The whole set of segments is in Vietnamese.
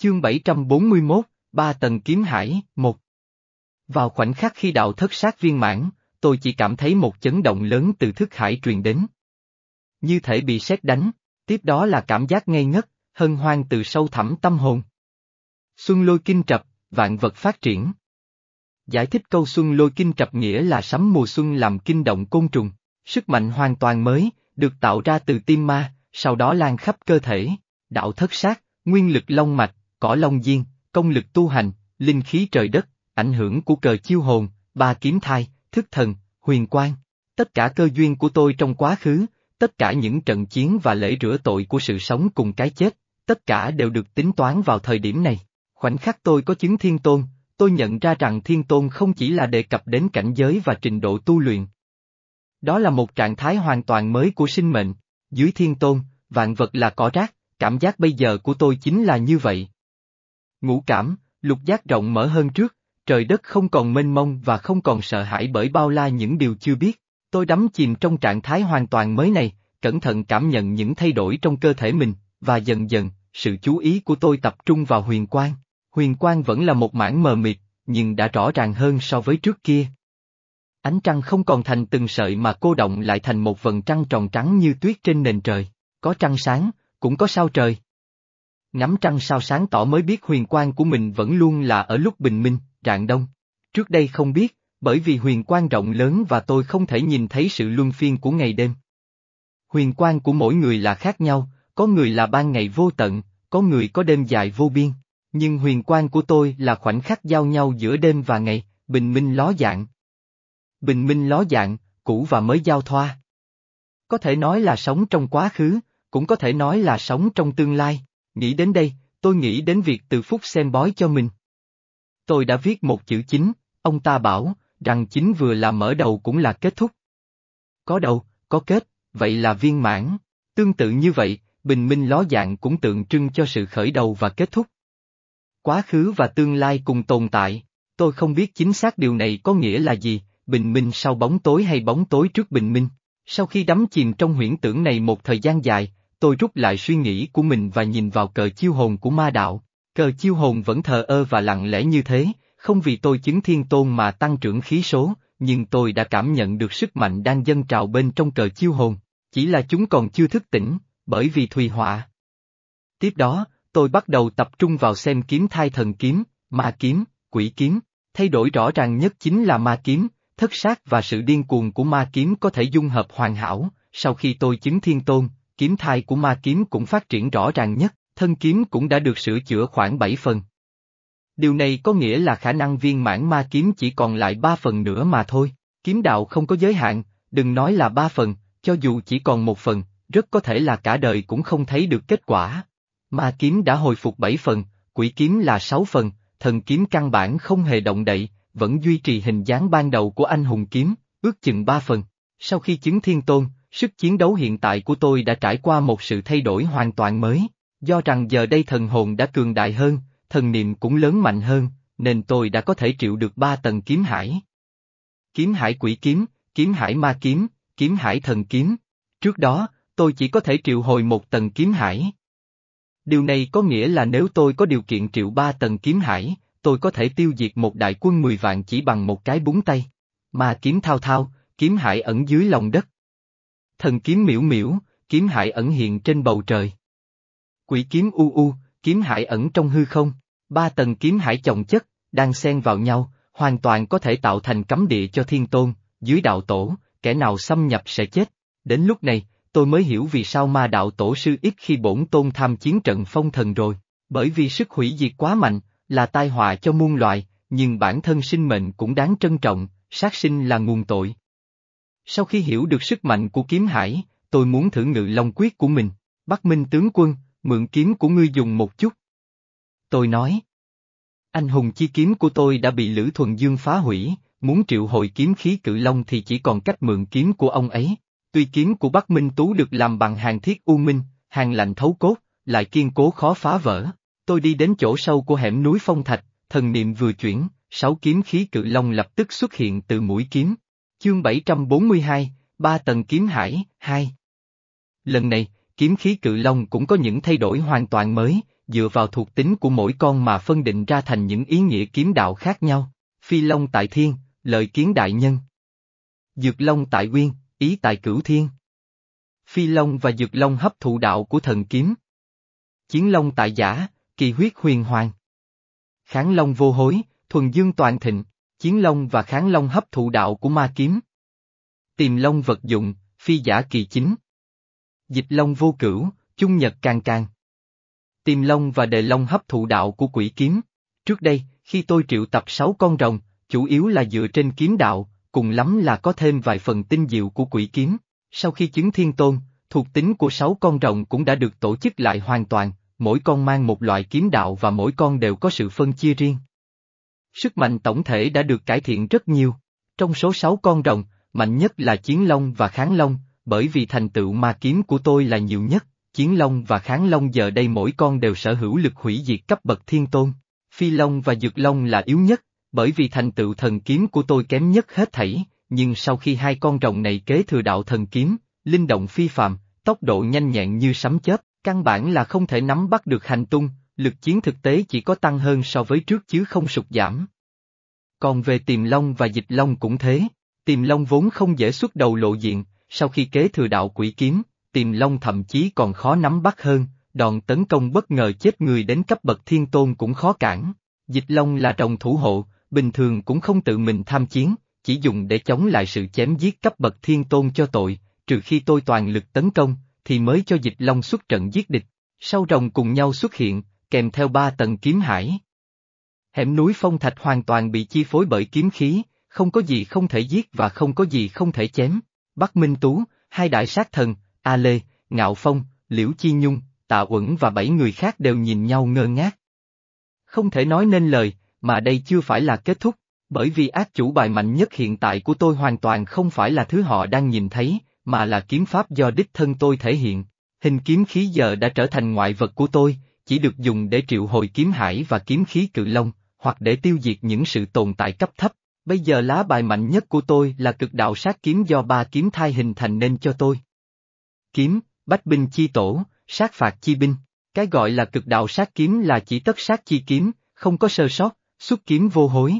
Chương 741, Ba tầng kiếm hải, một. Vào khoảnh khắc khi đạo thất sát viên mãn, tôi chỉ cảm thấy một chấn động lớn từ thức hải truyền đến. Như thể bị sét đánh, tiếp đó là cảm giác ngây ngất, hân hoan từ sâu thẳm tâm hồn. Xuân lôi kinh trập, vạn vật phát triển. Giải thích câu xuân lôi kinh trập nghĩa là sắm mùa xuân làm kinh động côn trùng, sức mạnh hoàn toàn mới, được tạo ra từ tim ma, sau đó lan khắp cơ thể, đạo thất sát, nguyên lực long mạch, cỏ long diên, công lực tu hành, linh khí trời đất, ảnh hưởng của cờ chiêu hồn, ba kiếm thai, thức thần, huyền quang. Tất cả cơ duyên của tôi trong quá khứ, tất cả những trận chiến và lễ rửa tội của sự sống cùng cái chết, tất cả đều được tính toán vào thời điểm này. Khoảnh khắc tôi có chứng thiên tôn, tôi nhận ra rằng thiên tôn không chỉ là đề cập đến cảnh giới và trình độ tu luyện. Đó là một trạng thái hoàn toàn mới của sinh mệnh, dưới thiên tôn, vạn vật là cỏ rác, cảm giác bây giờ của tôi chính là như vậy. Ngũ cảm, lục giác rộng mở hơn trước, trời đất không còn mênh mông và không còn sợ hãi bởi bao la những điều chưa biết. Tôi đắm chìm trong trạng thái hoàn toàn mới này, cẩn thận cảm nhận những thay đổi trong cơ thể mình, và dần dần, sự chú ý của tôi tập trung vào huyền quang. Huyền quang vẫn là một mảng mờ mịt, nhưng đã rõ ràng hơn so với trước kia. Ánh trăng không còn thành từng sợi mà cô động lại thành một vần trăng tròn trắng như tuyết trên nền trời, có trăng sáng, cũng có sao trời. Ngắm trăng sao sáng tỏ mới biết huyền quang của mình vẫn luôn là ở lúc bình minh, rạng đông. Trước đây không biết, bởi vì huyền quang rộng lớn và tôi không thể nhìn thấy sự luân phiên của ngày đêm. Huyền quang của mỗi người là khác nhau, có người là ban ngày vô tận, có người có đêm dài vô biên, nhưng huyền quang của tôi là khoảnh khắc giao nhau giữa đêm và ngày, bình minh ló dạng. Bình minh ló dạng, cũ và mới giao thoa. Có thể nói là sống trong quá khứ, cũng có thể nói là sống trong tương lai, nghĩ đến đây, tôi nghĩ đến việc từ phúc xem bói cho mình. Tôi đã viết một chữ chính, ông ta bảo, rằng chính vừa là mở đầu cũng là kết thúc. Có đầu, có kết, vậy là viên mãn. Tương tự như vậy, bình minh ló dạng cũng tượng trưng cho sự khởi đầu và kết thúc. Quá khứ và tương lai cùng tồn tại, tôi không biết chính xác điều này có nghĩa là gì, bình minh sau bóng tối hay bóng tối trước bình minh. Sau khi đắm chìm trong huyễn tưởng này một thời gian dài, tôi rút lại suy nghĩ của mình và nhìn vào cờ chiêu hồn của ma đạo. Cờ chiêu hồn vẫn thờ ơ và lặng lẽ như thế, không vì tôi chứng thiên tôn mà tăng trưởng khí số, nhưng tôi đã cảm nhận được sức mạnh đang dâng trào bên trong cờ chiêu hồn, chỉ là chúng còn chưa thức tỉnh, bởi vì thùy họa. Tiếp đó, tôi bắt đầu tập trung vào xem kiếm thai thần kiếm, ma kiếm, quỷ kiếm, thay đổi rõ ràng nhất chính là ma kiếm, thất sát và sự điên cuồng của ma kiếm có thể dung hợp hoàn hảo, sau khi tôi chứng thiên tôn, kiếm thai của ma kiếm cũng phát triển rõ ràng nhất, thân kiếm cũng đã được sửa chữa khoảng 7 phần. Điều này có nghĩa là khả năng viên mãn ma kiếm chỉ còn lại 3 phần nữa mà thôi, kiếm đạo không có giới hạn, đừng nói là 3 phần, cho dù chỉ còn một phần, rất có thể là cả đời cũng không thấy được kết quả. Ma kiếm đã hồi phục 7 phần, quỷ kiếm là 6 phần, thần kiếm căn bản không hề động đậy, vẫn duy trì hình dáng ban đầu của anh hùng kiếm, ước chừng 3 phần. Sau khi chứng thiên tôn, sức chiến đấu hiện tại của tôi đã trải qua một sự thay đổi hoàn toàn mới, do rằng giờ đây thần hồn đã cường đại hơn, thần niệm cũng lớn mạnh hơn, nên tôi đã có thể triệu được ba tầng kiếm hải. Kiếm hải quỷ kiếm, kiếm hải ma kiếm, kiếm hải thần kiếm. Trước đó, tôi chỉ có thể triệu hồi một tầng kiếm hải. Điều này có nghĩa là nếu tôi có điều kiện triệu ba tầng kiếm hải, tôi có thể tiêu diệt một đại quân mười vạn chỉ bằng một cái búng tay. Mà kiếm thao thao, kiếm hải ẩn dưới lòng đất. Thần kiếm miễu miễu, kiếm hải ẩn hiện trên bầu trời. Quỷ kiếm u u, kiếm hải ẩn trong hư không, ba tầng kiếm hải chồng chất, đang xen vào nhau, hoàn toàn có thể tạo thành cấm địa cho thiên tôn, dưới đạo tổ, kẻ nào xâm nhập sẽ chết. Đến lúc này, tôi mới hiểu vì sao ma đạo tổ sư ít khi bổn tôn tham chiến trận phong thần rồi, bởi vì sức hủy diệt quá mạnh, là tai họa cho muôn loài, nhưng bản thân sinh mệnh cũng đáng trân trọng, sát sinh là nguồn tội. Sau khi hiểu được sức mạnh của kiếm hải, tôi muốn thử ngự long quyết của mình, Bắc Minh tướng quân, mượn kiếm của ngươi dùng một chút. Tôi nói. Anh hùng chi kiếm của tôi đã bị Lữ Thuần Dương phá hủy, muốn triệu hồi kiếm khí cự long thì chỉ còn cách mượn kiếm của ông ấy. Tuy kiếm của Bắc Minh Tú được làm bằng hàng thiết u minh, hàng lạnh thấu cốt, lại kiên cố khó phá vỡ. Tôi đi đến chỗ sâu của hẻm núi phong thạch, thần niệm vừa chuyển, sáu kiếm khí cự long lập tức xuất hiện từ mũi kiếm. Chương 742, ba tầng kiếm hải, hai. Lần này, kiếm khí cự long cũng có những thay đổi hoàn toàn mới, dựa vào thuộc tính của mỗi con mà phân định ra thành những ý nghĩa kiếm đạo khác nhau. Phi Long tại thiên, lợi kiến đại nhân. Dược Long tại quyên, ý tại cửu thiên. Phi Long và Dược Long hấp thụ đạo của thần kiếm. Chiến Long tại giả, kỳ huyết huyền hoàng. Kháng Long vô hối, thuần dương toàn thịnh, Chiến Long và Kháng Long hấp thụ đạo của ma kiếm. Tìm Long vật dụng, phi giả kỳ chính. Dịch Long vô cửu, chung nhật càng càng. Tìm Long và Đề Long hấp thụ đạo của quỷ kiếm. Trước đây, khi tôi triệu tập sáu con rồng, chủ yếu là dựa trên kiếm đạo, cùng lắm là có thêm vài phần tinh diệu của quỷ kiếm. Sau khi chứng thiên tôn, thuộc tính của sáu con rồng cũng đã được tổ chức lại hoàn toàn, mỗi con mang một loại kiếm đạo và mỗi con đều có sự phân chia riêng. Sức mạnh tổng thể đã được cải thiện rất nhiều. Trong số sáu con rồng, mạnh nhất là Chiến Long và Kháng Long, bởi vì thành tựu ma kiếm của tôi là nhiều nhất, Chiến Long và Kháng Long giờ đây mỗi con đều sở hữu lực hủy diệt cấp bậc thiên tôn. Phi Long và Dược Long là yếu nhất, bởi vì thành tựu thần kiếm của tôi kém nhất hết thảy, nhưng sau khi hai con rồng này kế thừa đạo thần kiếm, linh động phi phàm, tốc độ nhanh nhẹn như sấm chớp, căn bản là không thể nắm bắt được hành tung, lực chiến thực tế chỉ có tăng hơn so với trước chứ không sụt giảm. Còn về tiềm long và dịch long cũng thế, tiềm long vốn không dễ xuất đầu lộ diện, sau khi kế thừa đạo quỷ kiếm, tiềm long thậm chí còn khó nắm bắt hơn, đòn tấn công bất ngờ chết người đến cấp bậc thiên tôn cũng khó cản. Dịch long là trồng thủ hộ, bình thường cũng không tự mình tham chiến, chỉ dùng để chống lại sự chém giết cấp bậc thiên tôn cho tội, trừ khi tôi toàn lực tấn công, thì mới cho dịch long xuất trận giết địch. Sau rồng cùng nhau xuất hiện, kèm theo ba tầng kiếm hải. Hẻm núi phong thạch hoàn toàn bị chi phối bởi kiếm khí, không có gì không thể giết và không có gì không thể chém. Bắc Minh Tú, hai đại sát thần, A Lê, Ngạo Phong, Liễu Chi Nhung, Tạ Uẩn và bảy người khác đều nhìn nhau ngơ ngác. Không thể nói nên lời, mà đây chưa phải là kết thúc, bởi vì ác chủ bài mạnh nhất hiện tại của tôi hoàn toàn không phải là thứ họ đang nhìn thấy, mà là kiếm pháp do đích thân tôi thể hiện. Hình kiếm khí giờ đã trở thành ngoại vật của tôi, chỉ được dùng để triệu hồi kiếm hải và kiếm khí cự long, hoặc để tiêu diệt những sự tồn tại cấp thấp. Bây giờ lá bài mạnh nhất của tôi là cực đạo sát kiếm do ba kiếm thai hình thành nên cho tôi. Kiếm, bách binh chi tổ, sát phạt chi binh. Cái gọi là cực đạo sát kiếm là chỉ tất sát chi kiếm, không có sơ sót, xuất kiếm vô hối.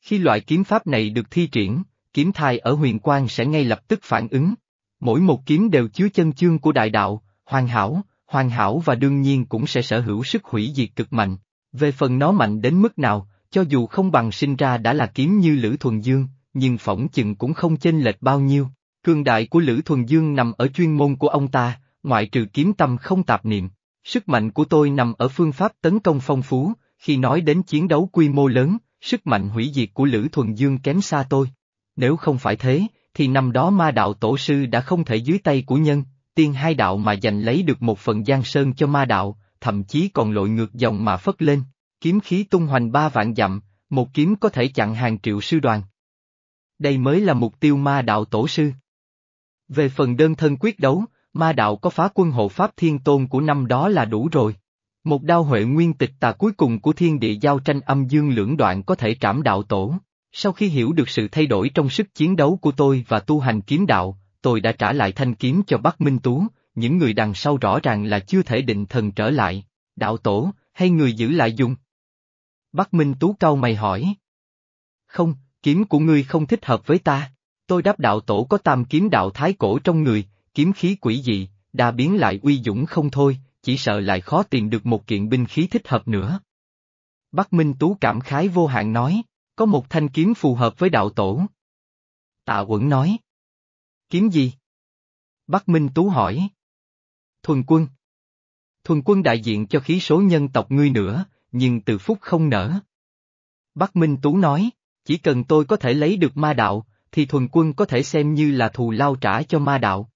Khi loại kiếm pháp này được thi triển, kiếm thai ở huyền quang sẽ ngay lập tức phản ứng. Mỗi một kiếm đều chứa chân chương của đại đạo, hoàn hảo, hoàn hảo và đương nhiên cũng sẽ sở hữu sức hủy diệt cực mạnh. Về phần nó mạnh đến mức nào, cho dù không bằng sinh ra đã là kiếm như Lữ Thuần Dương, nhưng phỏng chừng cũng không chênh lệch bao nhiêu. Cường đại của Lữ Thuần Dương nằm ở chuyên môn của ông ta, ngoại trừ kiếm tâm không tạp niệm. Sức mạnh của tôi nằm ở phương pháp tấn công phong phú, khi nói đến chiến đấu quy mô lớn, sức mạnh hủy diệt của Lữ Thuần Dương kém xa tôi. Nếu không phải thế, thì năm đó ma đạo tổ sư đã không thể dưới tay của nhân, tiên hai đạo mà giành lấy được một phần giang sơn cho ma đạo, thậm chí còn lội ngược dòng mà phất lên. Kiếm khí tung hoành ba vạn dặm, một kiếm có thể chặn hàng triệu sư đoàn. Đây mới là mục tiêu ma đạo tổ sư. Về phần đơn thân quyết đấu, ma đạo có phá quân hộ pháp thiên tôn của năm đó là đủ rồi. Một đao huệ nguyên tịch tà cuối cùng của thiên địa giao tranh âm dương lưỡng đoạn có thể trảm đạo tổ. Sau khi hiểu được sự thay đổi trong sức chiến đấu của tôi và tu hành kiếm đạo, tôi đã trả lại thanh kiếm cho Bắc Minh Tú, những người đằng sau rõ ràng là chưa thể định thần trở lại. Đạo tổ, hay người giữ lại dùng? Bắc Minh Tú cau mày hỏi. Không, kiếm của ngươi không thích hợp với ta. Tôi đáp đạo tổ có tam kiếm đạo thái cổ trong người, kiếm khí quỷ dị, đa biến lại uy dũng không thôi, chỉ sợ lại khó tìm được một kiện binh khí thích hợp nữa. Bắc Minh Tú cảm khái vô hạn nói, có một thanh kiếm phù hợp với đạo tổ. Tạ Quẩn nói. Kiếm gì? Bắc Minh Tú hỏi. Thuần quân. Thuần quân đại diện cho khí số nhân tộc ngươi nữa, nhưng từ phúc không nở. Bắc Minh Tú nói, chỉ cần tôi có thể lấy được ma đạo, thì thuần quân có thể xem như là thù lao trả cho ma đạo.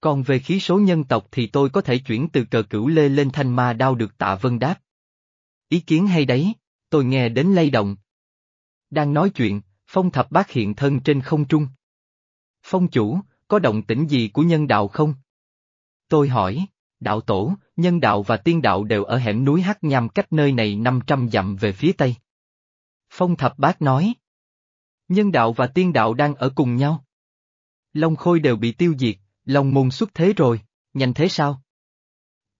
Còn về khí số nhân tộc thì tôi có thể chuyển từ cờ cửu lê lên thanh ma đao được tạ vân đáp. Ý kiến hay đấy, tôi nghe đến lay động. Đang nói chuyện, phong thập bát hiện thân trên không trung. Phong chủ, có động tĩnh gì của nhân đạo không? Tôi hỏi, đạo tổ, nhân đạo và tiên đạo đều ở hẻm núi Hắc Nham cách nơi này 500 dặm về phía tây. Phong thập bát nói. Nhân đạo và tiên đạo đang ở cùng nhau. Long Khôi đều bị tiêu diệt, Long Môn xuất thế rồi, nhanh thế sao?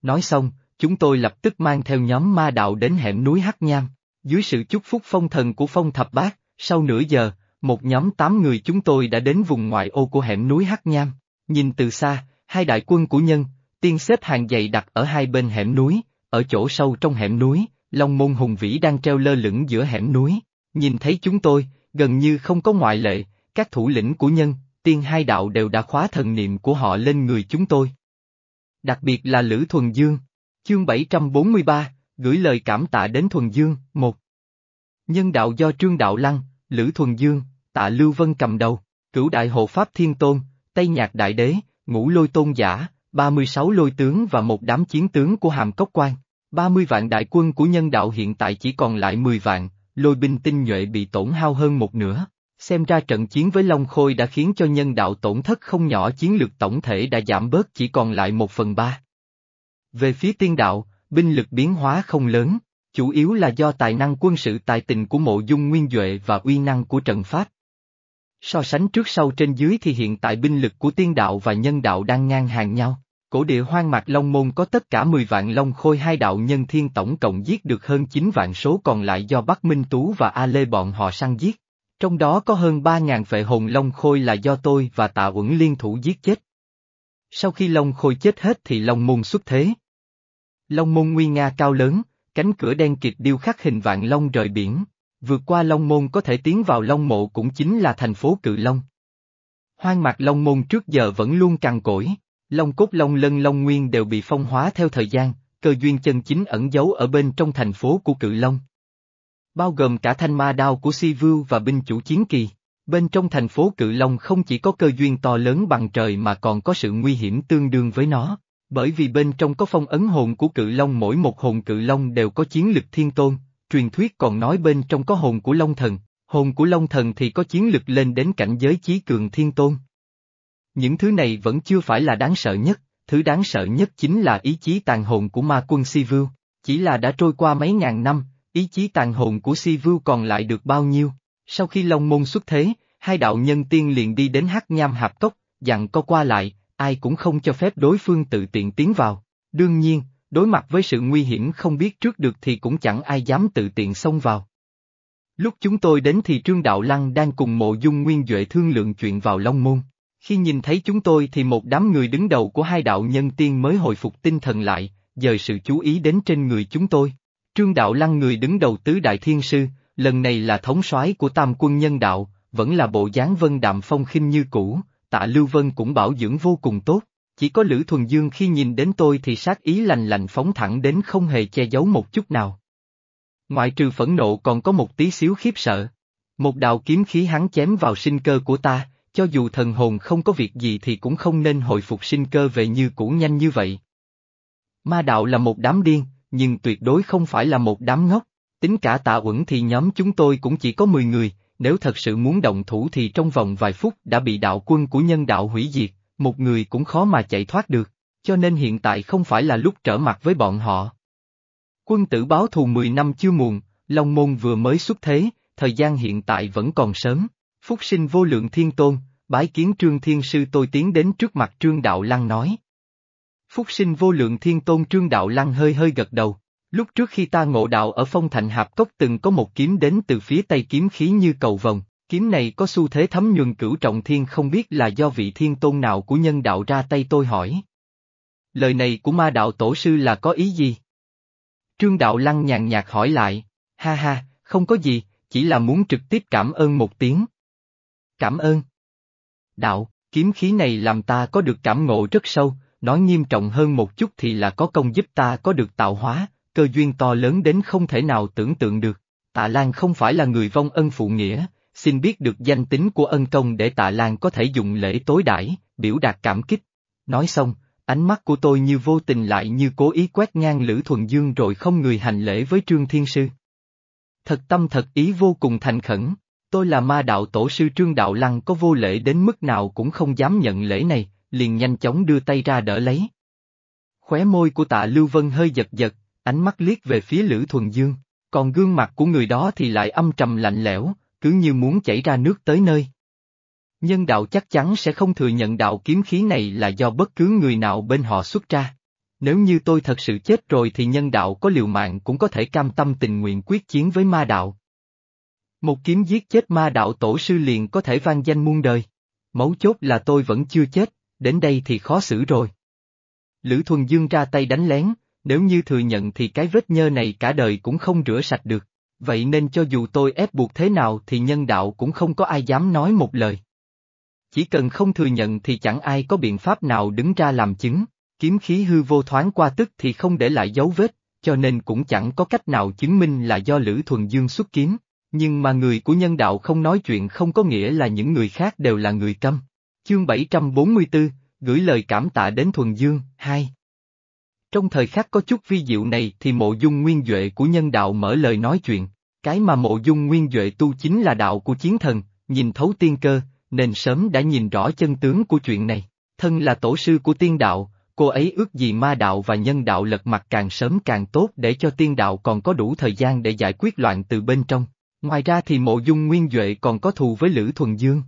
Nói xong, chúng tôi lập tức mang theo nhóm ma đạo đến hẻm núi Hắc Nham. Dưới sự chúc phúc phong thần của phong thập bát, sau nửa giờ, một nhóm tám người chúng tôi đã đến vùng ngoại ô của hẻm núi Hắc Nham. Nhìn từ xa, hai đại quân của nhân, tiên xếp hàng dày đặt ở hai bên hẻm núi, ở chỗ sâu trong hẻm núi, Long môn hùng vĩ đang treo lơ lửng giữa hẻm núi. Nhìn thấy chúng tôi, gần như không có ngoại lệ, các thủ lĩnh của nhân, tiên hai đạo đều đã khóa thần niệm của họ lên người chúng tôi. Đặc biệt là Lữ Thuần Dương. Chương 743, gửi lời cảm tạ đến Thuần Dương, một. Nhân đạo do Trương Đạo Lăng, Lữ Thuần Dương, tạ Lưu Vân cầm đầu, cửu đại hộ Pháp Thiên Tôn, Tây Nhạc Đại Đế, ngũ lôi tôn giả, 36 lôi tướng và một đám chiến tướng của Hàm Cốc Quan. 30 vạn đại quân của nhân đạo hiện tại chỉ còn lại 10 vạn, lôi binh tinh nhuệ bị tổn hao hơn một nửa. Xem ra trận chiến với Long Khôi đã khiến cho nhân đạo tổn thất không nhỏ chiến lược tổng thể đã giảm bớt chỉ còn lại một phần ba. Về phía tiên đạo, binh lực biến hóa không lớn, chủ yếu là do tài năng quân sự tài tình của mộ dung nguyên Duệ và uy năng của trận pháp. So sánh trước sau trên dưới thì hiện tại binh lực của tiên đạo và nhân đạo đang ngang hàng nhau. Cổ địa hoang mạc Long Môn có tất cả 10 vạn Long Khôi hai đạo nhân thiên tổng cộng giết được hơn 9 vạn số còn lại do Bắc Minh Tú và A Lê bọn họ săn giết. Trong đó có hơn 3.000 vệ hồn Long Khôi là do tôi và Tạ Uẩn liên thủ giết chết. Sau khi Long Khôi chết hết thì Long Môn xuất thế. Long Môn nguy nga cao lớn, cánh cửa đen kịt điêu khắc hình vạn Long rời biển. Vượt qua Long Môn có thể tiến vào Long Mộ cũng chính là thành phố Cự Long. Hoang mạc Long Môn trước giờ vẫn luôn cằn cỗi. Long cốt long lân long nguyên đều bị phong hóa theo thời gian, cơ duyên chân chính ẩn giấu ở bên trong thành phố của cự long. Bao gồm cả thanh ma đao của Si Vưu và binh chủ chiến kỳ. Bên trong thành phố Cự Long không chỉ có cơ duyên to lớn bằng trời mà còn có sự nguy hiểm tương đương với nó, bởi vì bên trong có phong ấn hồn của Cự Long mỗi một hồn Cự Long đều có chiến lực thiên tôn, truyền thuyết còn nói bên trong có hồn của Long Thần, hồn của Long Thần thì có chiến lực lên đến cảnh giới chí cường thiên tôn. Những thứ này vẫn chưa phải là đáng sợ nhất, thứ đáng sợ nhất chính là ý chí tàn hồn của ma quân Si Vưu. Chỉ là đã trôi qua mấy ngàn năm, ý chí tàn hồn của Si Vưu còn lại được bao nhiêu? Sau khi Long Môn xuất thế, hai đạo nhân tiên liền đi đến Hắc Nham Hạp Cốc, dặn co qua lại, ai cũng không cho phép đối phương tự tiện tiến vào. Đương nhiên, đối mặt với sự nguy hiểm không biết trước được thì cũng chẳng ai dám tự tiện xông vào. Lúc chúng tôi đến thì Trương Đạo Lăng đang cùng mộ dung nguyên Duệ thương lượng chuyện vào Long Môn. Khi nhìn thấy chúng tôi thì một đám người đứng đầu của hai đạo nhân tiên mới hồi phục tinh thần lại, dời sự chú ý đến trên người chúng tôi. Trương Đạo Lăng người đứng đầu tứ đại thiên sư, lần này là thống soái của tam quân nhân đạo, vẫn là bộ dáng vân đạm phong khinh như cũ, tạ Lưu Vân cũng bảo dưỡng vô cùng tốt, chỉ có Lữ Thuần Dương khi nhìn đến tôi thì sát ý lành lành phóng thẳng đến không hề che giấu một chút nào. Ngoại trừ phẫn nộ còn có một tí xíu khiếp sợ. Một đạo kiếm khí hắn chém vào sinh cơ của ta, cho dù thần hồn không có việc gì thì cũng không nên hồi phục sinh cơ về như cũ nhanh như vậy. Ma đạo là một đám điên, nhưng tuyệt đối không phải là một đám ngốc. Tính cả tạ uẩn thì nhóm chúng tôi cũng chỉ có 10 người, nếu thật sự muốn động thủ thì trong vòng vài phút đã bị đạo quân của nhân đạo hủy diệt, một người cũng khó mà chạy thoát được, cho nên hiện tại không phải là lúc trở mặt với bọn họ. Quân tử báo thù 10 năm chưa muộn, Long Môn vừa mới xuất thế, thời gian hiện tại vẫn còn sớm. Phúc sinh vô lượng thiên tôn, bái kiến trương thiên sư tôi tiến đến trước mặt trương đạo lăng nói. Phúc sinh vô lượng thiên tôn trương đạo lăng hơi hơi gật đầu. Lúc trước khi ta ngộ đạo ở phong thành hạp cốc từng có một kiếm đến từ phía tây kiếm khí như cầu vồng, kiếm này có xu thế thấm nhuần cửu trọng thiên không biết là do vị thiên tôn nào của nhân đạo ra tay tôi hỏi. Lời này của ma đạo tổ sư là có ý gì? Trương đạo lăng nhàn nhạt hỏi lại, ha ha, không có gì, chỉ là muốn trực tiếp cảm ơn một tiếng. Cảm ơn. Đạo, kiếm khí này làm ta có được cảm ngộ rất sâu, nói nghiêm trọng hơn một chút thì là có công giúp ta có được tạo hóa, cơ duyên to lớn đến không thể nào tưởng tượng được. Tạ Lan không phải là người vong ân phụ nghĩa, xin biết được danh tính của ân công để Tạ Lan có thể dùng lễ tối đãi, biểu đạt cảm kích. Nói xong, ánh mắt của tôi như vô tình lại như cố ý quét ngang Lữ Thuần Dương rồi không người hành lễ với Trương Thiên Sư. Thật tâm thật ý vô cùng thành khẩn. Tôi là ma đạo tổ sư Trương Đạo Lăng có vô lễ đến mức nào cũng không dám nhận lễ này, liền nhanh chóng đưa tay ra đỡ lấy. Khóe môi của tạ Lưu Vân hơi giật giật, ánh mắt liếc về phía Lữ Thuần Dương, còn gương mặt của người đó thì lại âm trầm lạnh lẽo, cứ như muốn chảy ra nước tới nơi. Nhân đạo chắc chắn sẽ không thừa nhận đạo kiếm khí này là do bất cứ người nào bên họ xuất ra. Nếu như tôi thật sự chết rồi thì nhân đạo có liều mạng cũng có thể cam tâm tình nguyện quyết chiến với ma đạo. Một kiếm giết chết ma đạo tổ sư liền có thể vang danh muôn đời. Mấu chốt là tôi vẫn chưa chết, đến đây thì khó xử rồi. Lữ Thuần Dương ra tay đánh lén, nếu như thừa nhận thì cái vết nhơ này cả đời cũng không rửa sạch được, vậy nên cho dù tôi ép buộc thế nào thì nhân đạo cũng không có ai dám nói một lời. Chỉ cần không thừa nhận thì chẳng ai có biện pháp nào đứng ra làm chứng, kiếm khí hư vô thoáng qua tức thì không để lại dấu vết, cho nên cũng chẳng có cách nào chứng minh là do Lữ Thuần Dương xuất kiếm. Nhưng mà người của nhân đạo không nói chuyện không có nghĩa là những người khác đều là người câm. Chương 744, gửi lời cảm tạ đến Thuần Dương, 2. Trong thời khắc có chút vi diệu này thì mộ dung nguyên Duệ của nhân đạo mở lời nói chuyện, cái mà mộ dung nguyên Duệ tu chính là đạo của chiến thần, nhìn thấu tiên cơ, nên sớm đã nhìn rõ chân tướng của chuyện này. Thân là tổ sư của tiên đạo, cô ấy ước gì ma đạo và nhân đạo lật mặt càng sớm càng tốt để cho tiên đạo còn có đủ thời gian để giải quyết loạn từ bên trong. Ngoài ra thì mộ dung nguyên Duệ còn có thù với Lữ Thuần Dương.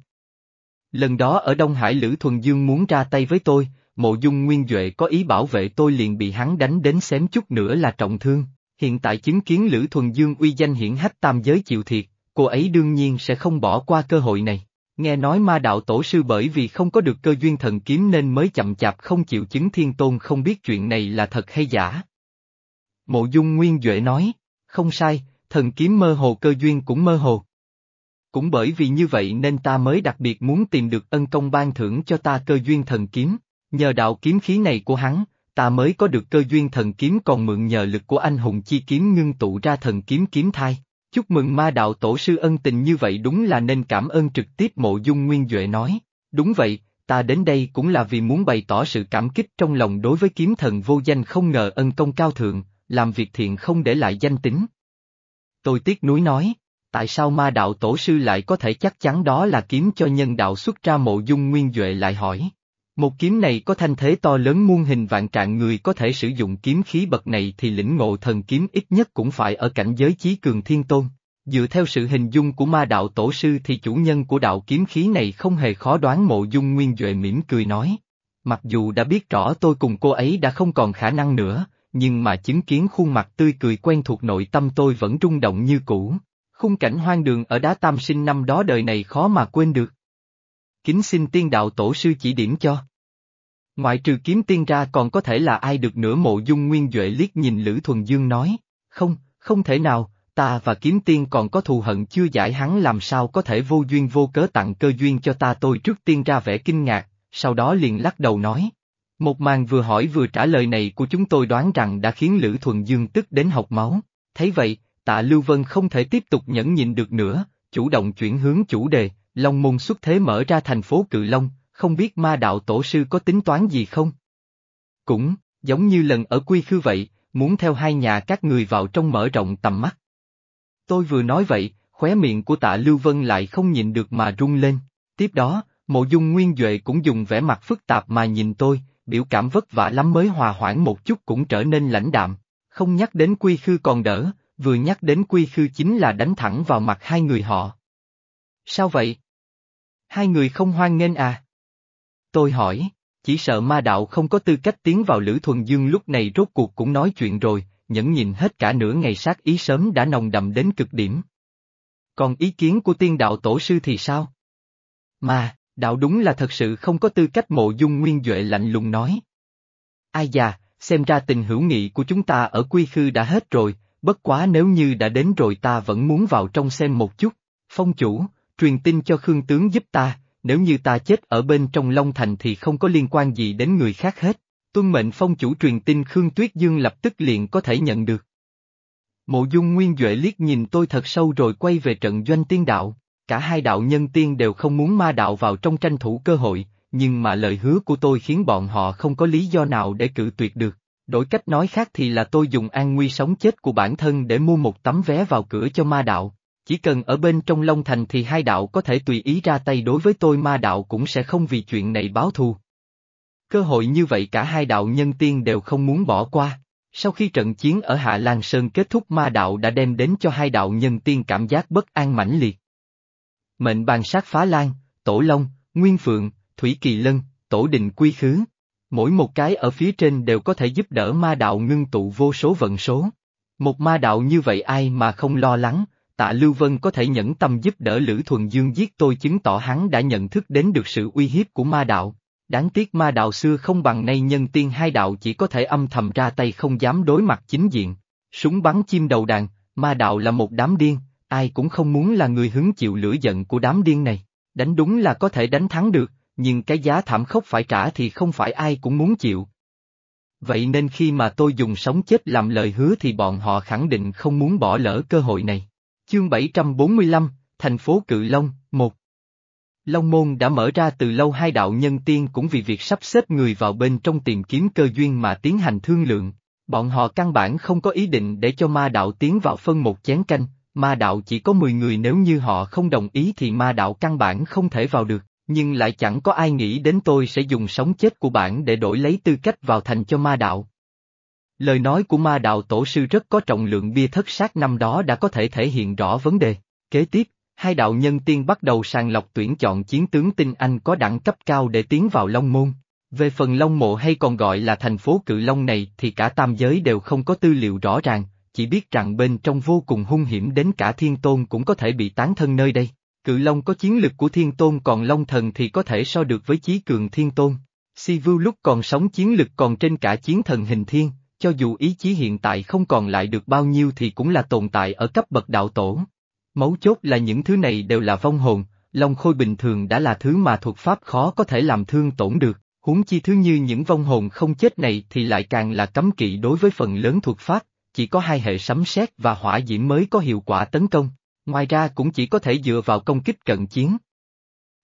Lần đó ở Đông Hải Lữ Thuần Dương muốn ra tay với tôi, mộ dung nguyên Duệ có ý bảo vệ tôi liền bị hắn đánh đến xém chút nữa là trọng thương. Hiện tại chứng kiến Lữ Thuần Dương uy danh hiển hách tam giới chịu thiệt, cô ấy đương nhiên sẽ không bỏ qua cơ hội này. Nghe nói ma đạo tổ sư bởi vì không có được cơ duyên thần kiếm nên mới chậm chạp không chịu chứng thiên tôn không biết chuyện này là thật hay giả. Mộ dung nguyên Duệ nói, không sai, thần kiếm mơ hồ cơ duyên cũng mơ hồ. Cũng bởi vì như vậy nên ta mới đặc biệt muốn tìm được ân công ban thưởng cho ta cơ duyên thần kiếm, nhờ đạo kiếm khí này của hắn, ta mới có được cơ duyên thần kiếm còn mượn nhờ lực của anh hùng chi kiếm ngưng tụ ra thần kiếm kiếm thai. Chúc mừng ma đạo tổ sư ân tình như vậy đúng là nên cảm ơn trực tiếp mộ dung nguyên Duệ nói. Đúng vậy, ta đến đây cũng là vì muốn bày tỏ sự cảm kích trong lòng đối với kiếm thần vô danh không ngờ ân công cao thượng, làm việc thiện không để lại danh tính. Tôi tiếc núi nói, tại sao ma đạo tổ sư lại có thể chắc chắn đó là kiếm cho nhân đạo xuất ra mộ dung nguyên Duệ lại hỏi. Một kiếm này có thanh thế to lớn muôn hình vạn trạng người có thể sử dụng kiếm khí bậc này thì lĩnh ngộ thần kiếm ít nhất cũng phải ở cảnh giới chí cường thiên tôn. Dựa theo sự hình dung của ma đạo tổ sư thì chủ nhân của đạo kiếm khí này không hề khó đoán mộ dung nguyên Duệ mỉm cười nói. Mặc dù đã biết rõ tôi cùng cô ấy đã không còn khả năng nữa, nhưng mà chứng kiến khuôn mặt tươi cười quen thuộc nội tâm tôi vẫn rung động như cũ. Khung cảnh hoang đường ở đá tam sinh năm đó đời này khó mà quên được. Kính xin tiên đạo tổ sư chỉ điểm cho. Ngoại trừ kiếm tiên ra còn có thể là ai được nữa mộ dung nguyên Duệ liếc nhìn Lữ Thuần Dương nói, không, không thể nào, ta và kiếm tiên còn có thù hận chưa giải hắn làm sao có thể vô duyên vô cớ tặng cơ duyên cho ta tôi trước tiên ra vẻ kinh ngạc, sau đó liền lắc đầu nói. Một màn vừa hỏi vừa trả lời này của chúng tôi đoán rằng đã khiến Lữ Thuần Dương tức đến học máu, thấy vậy, tạ Lưu Vân không thể tiếp tục nhẫn nhịn được nữa, chủ động chuyển hướng chủ đề, Long Môn xuất thế mở ra thành phố Cự Long, không biết ma đạo tổ sư có tính toán gì không? Cũng, giống như lần ở quy khư vậy, muốn theo hai nhà các người vào trong mở rộng tầm mắt. Tôi vừa nói vậy, khóe miệng của tạ Lưu Vân lại không nhìn được mà rung lên. Tiếp đó, mộ dung nguyên Duệ cũng dùng vẻ mặt phức tạp mà nhìn tôi, biểu cảm vất vả lắm mới hòa hoãn một chút cũng trở nên lãnh đạm. Không nhắc đến quy khư còn đỡ, vừa nhắc đến quy khư chính là đánh thẳng vào mặt hai người họ. Sao vậy? Hai người không hoan nghênh à? Tôi hỏi, chỉ sợ ma đạo không có tư cách tiến vào Lữ Thuần Dương lúc này rốt cuộc cũng nói chuyện rồi, nhẫn nhìn hết cả nửa ngày sát ý sớm đã nồng đậm đến cực điểm. Còn ý kiến của tiên đạo tổ sư thì sao? Mà, đạo đúng là thật sự không có tư cách mộ dung nguyên Duệ lạnh lùng nói. Ai già, xem ra tình hữu nghị của chúng ta ở quy khư đã hết rồi, bất quá nếu như đã đến rồi ta vẫn muốn vào trong xem một chút. Phong chủ, truyền tin cho Khương tướng giúp ta, nếu như ta chết ở bên trong Long Thành thì không có liên quan gì đến người khác hết. Tuân mệnh phong chủ truyền tin Khương Tuyết Dương lập tức liền có thể nhận được. Mộ dung nguyên Duệ liếc nhìn tôi thật sâu rồi quay về trận doanh tiên đạo, cả hai đạo nhân tiên đều không muốn ma đạo vào trong tranh thủ cơ hội, nhưng mà lời hứa của tôi khiến bọn họ không có lý do nào để cự tuyệt được. Đổi cách nói khác thì là tôi dùng an nguy sống chết của bản thân để mua một tấm vé vào cửa cho ma đạo. Chỉ cần ở bên trong Long Thành thì hai đạo có thể tùy ý ra tay đối với tôi ma đạo cũng sẽ không vì chuyện này báo thù. Cơ hội như vậy cả hai đạo nhân tiên đều không muốn bỏ qua. Sau khi trận chiến ở Hạ Lan Sơn kết thúc ma đạo đã đem đến cho hai đạo nhân tiên cảm giác bất an mãnh liệt. Mệnh bàn sát phá lan, Tổ Long, Nguyên Phượng, Thủy Kỳ Lân, Tổ Định Quy Khứ. mỗi một cái ở phía trên đều có thể giúp đỡ ma đạo ngưng tụ vô số vận số. Một ma đạo như vậy ai mà không lo lắng, tạ Lưu Vân có thể nhẫn tâm giúp đỡ Lữ Thuần Dương giết tôi chứng tỏ hắn đã nhận thức đến được sự uy hiếp của ma đạo. Đáng tiếc ma đạo xưa không bằng nay nhân tiên hai đạo chỉ có thể âm thầm ra tay không dám đối mặt chính diện. Súng bắn chim đầu đàn, ma đạo là một đám điên, ai cũng không muốn là người hứng chịu lửa giận của đám điên này. Đánh đúng là có thể đánh thắng được, nhưng cái giá thảm khốc phải trả thì không phải ai cũng muốn chịu. Vậy nên khi mà tôi dùng sống chết làm lời hứa thì bọn họ khẳng định không muốn bỏ lỡ cơ hội này. Chương 745, thành phố Cự Long, 1 Long Môn đã mở ra từ lâu hai đạo nhân tiên cũng vì việc sắp xếp người vào bên trong tìm kiếm cơ duyên mà tiến hành thương lượng. Bọn họ căn bản không có ý định để cho ma đạo tiến vào phân một chén canh, ma đạo chỉ có 10 người nếu như họ không đồng ý thì ma đạo căn bản không thể vào được, nhưng lại chẳng có ai nghĩ đến tôi sẽ dùng sống chết của bản để đổi lấy tư cách vào thành cho ma đạo. Lời nói của ma đạo tổ sư rất có trọng lượng bia thất sát năm đó đã có thể thể hiện rõ vấn đề. Kế tiếp, hai đạo nhân tiên bắt đầu sàng lọc tuyển chọn chiến tướng tinh Anh có đẳng cấp cao để tiến vào Long Môn. Về phần Long Mộ hay còn gọi là thành phố Cự Long này thì cả tam giới đều không có tư liệu rõ ràng, chỉ biết rằng bên trong vô cùng hung hiểm đến cả thiên tôn cũng có thể bị tán thân nơi đây. Cự Long có chiến lực của thiên tôn còn Long Thần thì có thể so được với chí cường thiên tôn. Si vưu lúc còn sống chiến lực còn trên cả chiến thần hình thiên, cho dù ý chí hiện tại không còn lại được bao nhiêu thì cũng là tồn tại ở cấp bậc đạo tổ. Mấu chốt là những thứ này đều là vong hồn, Long Khôi bình thường đã là thứ mà thuật pháp khó có thể làm thương tổn được, huống chi thứ như những vong hồn không chết này thì lại càng là cấm kỵ đối với phần lớn thuật pháp, chỉ có hai hệ sấm sét và hỏa diễm mới có hiệu quả tấn công, ngoài ra cũng chỉ có thể dựa vào công kích cận chiến.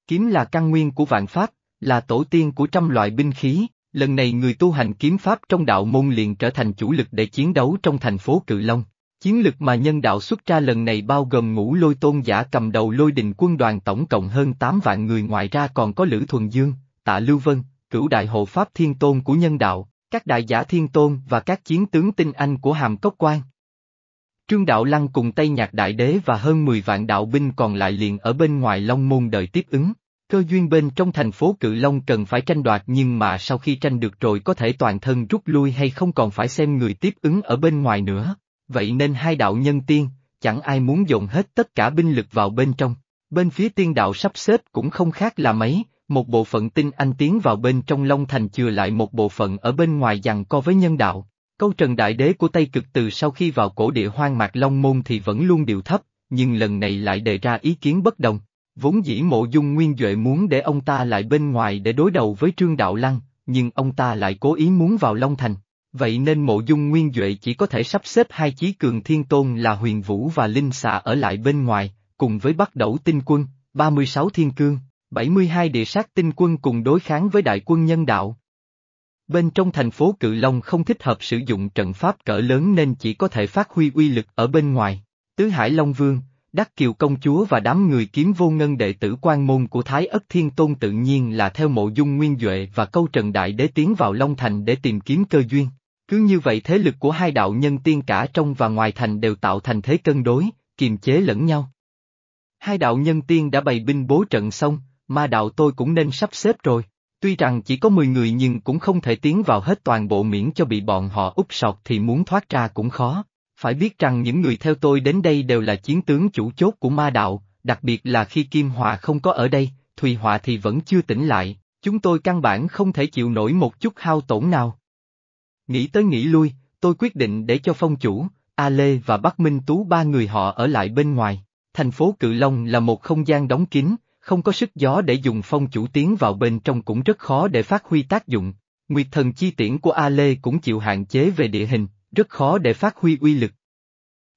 Kiếm là căn nguyên của vạn pháp, là tổ tiên của trăm loại binh khí, lần này người tu hành kiếm pháp trong đạo môn liền trở thành chủ lực để chiến đấu trong thành phố Cự Long. Chiến lực mà nhân đạo xuất ra lần này bao gồm ngũ lôi tôn giả cầm đầu lôi đình quân đoàn tổng cộng hơn 8 vạn người ngoài ra còn có Lữ Thuần Dương, Tạ Lưu Vân, cửu đại hộ pháp thiên tôn của nhân đạo, các đại giả thiên tôn và các chiến tướng tinh anh của hàm cốc quan. Trương Đạo Lăng cùng Tây Nhạc Đại Đế và hơn 10 vạn đạo binh còn lại liền ở bên ngoài Long Môn đợi tiếp ứng. Cơ duyên bên trong thành phố Cự Long cần phải tranh đoạt nhưng mà sau khi tranh được rồi có thể toàn thân rút lui hay không còn phải xem người tiếp ứng ở bên ngoài nữa. Vậy nên hai đạo nhân tiên, chẳng ai muốn dồn hết tất cả binh lực vào bên trong. Bên phía tiên đạo sắp xếp cũng không khác là mấy, một bộ phận tinh anh tiến vào bên trong Long Thành chừa lại một bộ phận ở bên ngoài dằn co với nhân đạo. Câu trần đại đế của Tây Cực từ sau khi vào cổ địa hoang mạc Long Môn thì vẫn luôn điều thấp, nhưng lần này lại đề ra ý kiến bất đồng. Vốn dĩ mộ dung nguyên Duệ muốn để ông ta lại bên ngoài để đối đầu với Trương Đạo Lăng, nhưng ông ta lại cố ý muốn vào Long Thành. Vậy nên mộ dung nguyên Duệ chỉ có thể sắp xếp hai chí cường thiên tôn là huyền vũ và linh xà ở lại bên ngoài, cùng với bắt đầu tinh quân, 36 thiên cương, 72 địa sát tinh quân cùng đối kháng với đại quân nhân đạo. Bên trong thành phố Cự Long không thích hợp sử dụng trận pháp cỡ lớn nên chỉ có thể phát huy uy lực ở bên ngoài. Tứ Hải Long Vương, Đắc Kiều Công Chúa và đám người kiếm vô ngân đệ tử quan môn của Thái Ất Thiên Tôn tự nhiên là theo mộ dung nguyên Duệ và câu Trần Đại Đế tiến vào Long Thành để tìm kiếm cơ duyên. Cứ như vậy thế lực của hai đạo nhân tiên cả trong và ngoài thành đều tạo thành thế cân đối, kiềm chế lẫn nhau. Hai đạo nhân tiên đã bày binh bố trận xong, ma đạo tôi cũng nên sắp xếp rồi. Tuy rằng chỉ có 10 người nhưng cũng không thể tiến vào hết toàn bộ miễn cho bị bọn họ úp sọt thì muốn thoát ra cũng khó. Phải biết rằng những người theo tôi đến đây đều là chiến tướng chủ chốt của ma đạo, đặc biệt là khi Kim Hòa không có ở đây, Thùy Họa thì vẫn chưa tỉnh lại, chúng tôi căn bản không thể chịu nổi một chút hao tổn nào. Nghĩ tới nghĩ lui, tôi quyết định để cho phong chủ, A Lê và Bắc Minh Tú ba người họ ở lại bên ngoài. Thành phố Cự Long là một không gian đóng kín, không có sức gió để dùng phong chủ tiến vào bên trong cũng rất khó để phát huy tác dụng. Nguyệt thần chi tiễn của A Lê cũng chịu hạn chế về địa hình, rất khó để phát huy uy lực.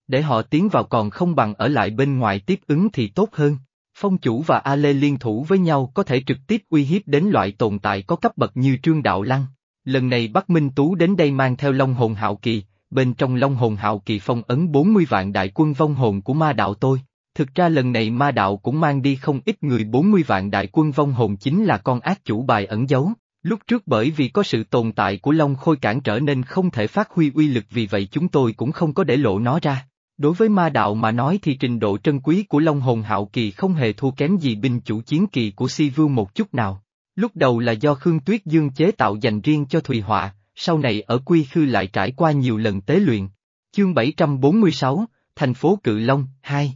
Để họ tiến vào còn không bằng ở lại bên ngoài tiếp ứng thì tốt hơn. Phong chủ và A Lê liên thủ với nhau có thể trực tiếp uy hiếp đến loại tồn tại có cấp bậc như Trương Đạo Lăng. Lần này Bắc Minh Tú đến đây mang theo Long Hồn Hạo Kỳ, bên trong Long Hồn Hạo Kỳ phong ấn 40 vạn đại quân vong hồn của ma đạo tôi. Thực ra lần này ma đạo cũng mang đi không ít người 40 vạn đại quân vong hồn chính là con ác chủ bài ẩn giấu. Lúc trước bởi vì có sự tồn tại của Long Khôi cản trở nên không thể phát huy uy lực vì vậy chúng tôi cũng không có để lộ nó ra. Đối với ma đạo mà nói thì trình độ trân quý của Long Hồn Hạo Kỳ không hề thua kém gì binh chủ chiến kỳ của Si vương một chút nào. Lúc đầu là do Khương Tuyết Dương chế tạo dành riêng cho Thùy Họa, sau này ở Quy Khư lại trải qua nhiều lần tế luyện. Chương 746, Thành phố Cự Long, 2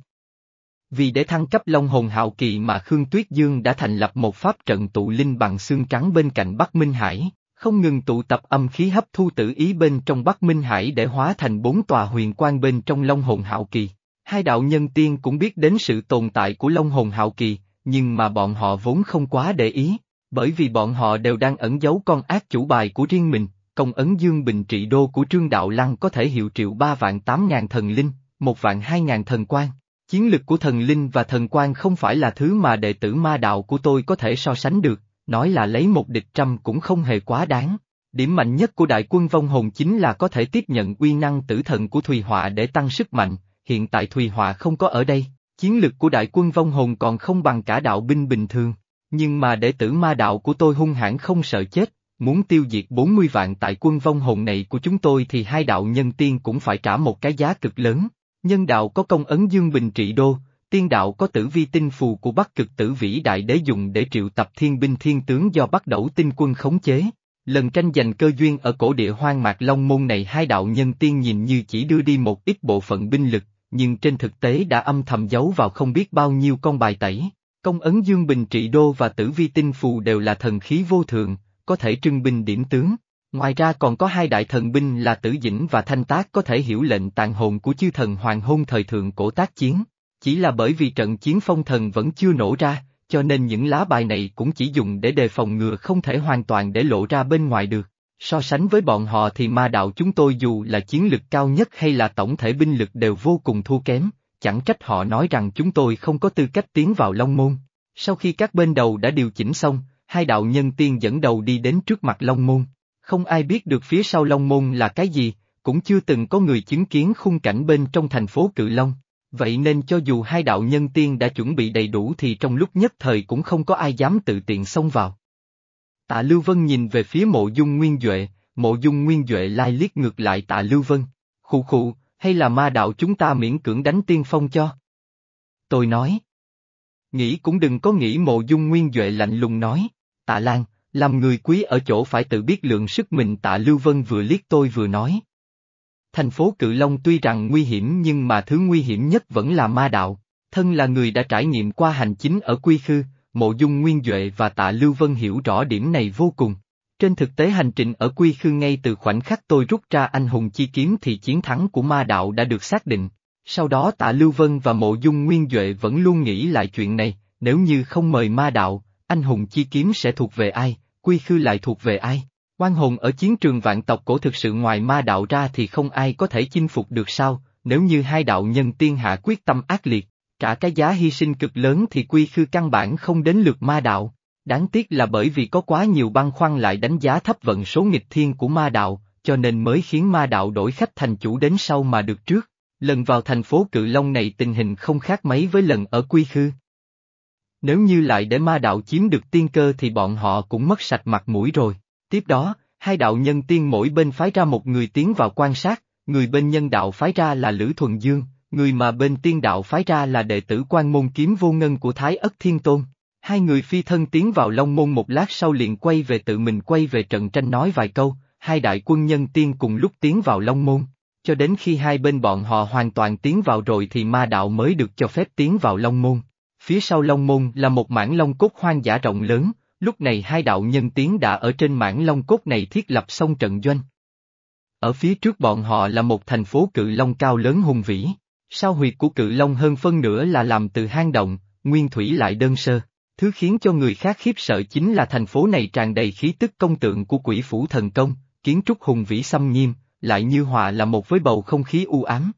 vì để thăng cấp Long Hồn Hạo Kỳ mà Khương Tuyết Dương đã thành lập một pháp trận tụ linh bằng xương trắng bên cạnh Bắc Minh Hải, không ngừng tụ tập âm khí hấp thu tử ý bên trong Bắc Minh Hải để hóa thành bốn tòa huyền Quan bên trong Long Hồn Hạo Kỳ. Hai đạo nhân tiên cũng biết đến sự tồn tại của Long Hồn Hạo Kỳ, nhưng mà bọn họ vốn không quá để ý, bởi vì bọn họ đều đang ẩn giấu con ác chủ bài của riêng mình, công ấn dương bình trị đô của Trương Đạo Lăng có thể hiệu triệu ba vạn tám ngàn thần linh, một vạn hai ngàn thần quan. Chiến lực của thần linh và thần quan không phải là thứ mà đệ tử ma đạo của tôi có thể so sánh được, nói là lấy một địch trăm cũng không hề quá đáng. Điểm mạnh nhất của đại quân vong hồn chính là có thể tiếp nhận uy năng tử thần của Thùy Họa để tăng sức mạnh, hiện tại Thùy Họa không có ở đây, chiến lực của đại quân vong hồn còn không bằng cả đạo binh bình thường. Nhưng mà đệ tử ma đạo của tôi hung hãn không sợ chết, muốn tiêu diệt 40 vạn tại quân vong hồn này của chúng tôi thì hai đạo nhân tiên cũng phải trả một cái giá cực lớn. Nhân đạo có công ấn dương bình trị đô, tiên đạo có tử vi tinh phù của Bắc cực tử vĩ đại đế dùng để triệu tập thiên binh thiên tướng do bắt đẩu tinh quân khống chế. Lần tranh giành cơ duyên ở cổ địa hoang mạc Long Môn này hai đạo nhân tiên nhìn như chỉ đưa đi một ít bộ phận binh lực, nhưng trên thực tế đã âm thầm giấu vào không biết bao nhiêu con bài tẩy. Công ấn Dương Bình Trị Đô và Tử Vi Tinh Phù đều là thần khí vô thượng, có thể trưng binh điểm tướng. Ngoài ra còn có hai đại thần binh là Tử Dĩnh và Thanh Tác có thể hiểu lệnh tàn hồn của chư thần hoàng hôn thời thượng cổ tác chiến. Chỉ là bởi vì trận chiến phong thần vẫn chưa nổ ra, cho nên những lá bài này cũng chỉ dùng để đề phòng ngừa không thể hoàn toàn để lộ ra bên ngoài được. So sánh với bọn họ thì ma đạo chúng tôi dù là chiến lực cao nhất hay là tổng thể binh lực đều vô cùng thua kém, chẳng trách họ nói rằng chúng tôi không có tư cách tiến vào Long Môn. Sau khi các bên đầu đã điều chỉnh xong, hai đạo nhân tiên dẫn đầu đi đến trước mặt Long Môn. Không ai biết được phía sau Long Môn là cái gì, cũng chưa từng có người chứng kiến khung cảnh bên trong thành phố Cự Long. Vậy nên cho dù hai đạo nhân tiên đã chuẩn bị đầy đủ thì trong lúc nhất thời cũng không có ai dám tự tiện xông vào. Tạ Lưu Vân nhìn về phía mộ dung nguyên Duệ, mộ dung nguyên Duệ lai liếc ngược lại tạ Lưu Vân. Khụ khụ, hay là ma đạo chúng ta miễn cưỡng đánh tiên phong cho? Tôi nói. Nghĩ cũng đừng có nghĩ mộ dung nguyên Duệ lạnh lùng nói. Tạ Lan, làm người quý ở chỗ phải tự biết lượng sức mình tạ Lưu Vân vừa liếc tôi vừa nói. Thành phố Cự Long tuy rằng nguy hiểm nhưng mà thứ nguy hiểm nhất vẫn là ma đạo. Thân là người đã trải nghiệm qua hành chính ở Quy Khư, Mộ Dung Nguyên Duệ và Tạ Lưu Vân hiểu rõ điểm này vô cùng. Trên thực tế hành trình ở Quy Khư ngay từ khoảnh khắc tôi rút ra anh hùng chi kiếm thì chiến thắng của ma đạo đã được xác định. Sau đó Tạ Lưu Vân và Mộ Dung Nguyên Duệ vẫn luôn nghĩ lại chuyện này, nếu như không mời ma đạo, anh hùng chi kiếm sẽ thuộc về ai, Quy Khư lại thuộc về ai. Quan hồn ở chiến trường vạn tộc cổ thực sự ngoài ma đạo ra thì không ai có thể chinh phục được sao, nếu như hai đạo nhân tiên hạ quyết tâm ác liệt, trả cái giá hy sinh cực lớn thì quy khư căn bản không đến lượt ma đạo. Đáng tiếc là bởi vì có quá nhiều băng khoăn lại đánh giá thấp vận số nghịch thiên của ma đạo, cho nên mới khiến ma đạo đổi khách thành chủ đến sau mà được trước. Lần vào thành phố Cự Long này tình hình không khác mấy với lần ở Quy Khư. Nếu như lại để ma đạo chiếm được tiên cơ thì bọn họ cũng mất sạch mặt mũi rồi. Tiếp đó, hai đạo nhân tiên mỗi bên phái ra một người tiến vào quan sát, người bên nhân đạo phái ra là Lữ Thuần Dương, người mà bên tiên đạo phái ra là đệ tử quan môn kiếm vô ngân của Thái Ất Thiên Tôn. Hai người phi thân tiến vào Long Môn một lát sau liền quay về tự mình quay về trận tranh nói vài câu, hai đại quân nhân tiên cùng lúc tiến vào Long Môn. Cho đến khi hai bên bọn họ hoàn toàn tiến vào rồi thì ma đạo mới được cho phép tiến vào Long Môn. Phía sau Long Môn là một mảng long cốt hoang dã rộng lớn, lúc này hai đạo nhân tiến đã ở trên mảng long cốt này thiết lập xong trận doanh. Ở phía trước bọn họ là một thành phố cự long cao lớn hùng vĩ. Sao huyệt của cự long hơn phân nửa là làm từ hang động, nguyên thủy lại đơn sơ. Thứ khiến cho người khác khiếp sợ chính là thành phố này tràn đầy khí tức công tượng của quỷ phủ thần công, kiến trúc hùng vĩ xâm nghiêm, lại như hòa là một với bầu không khí u ám.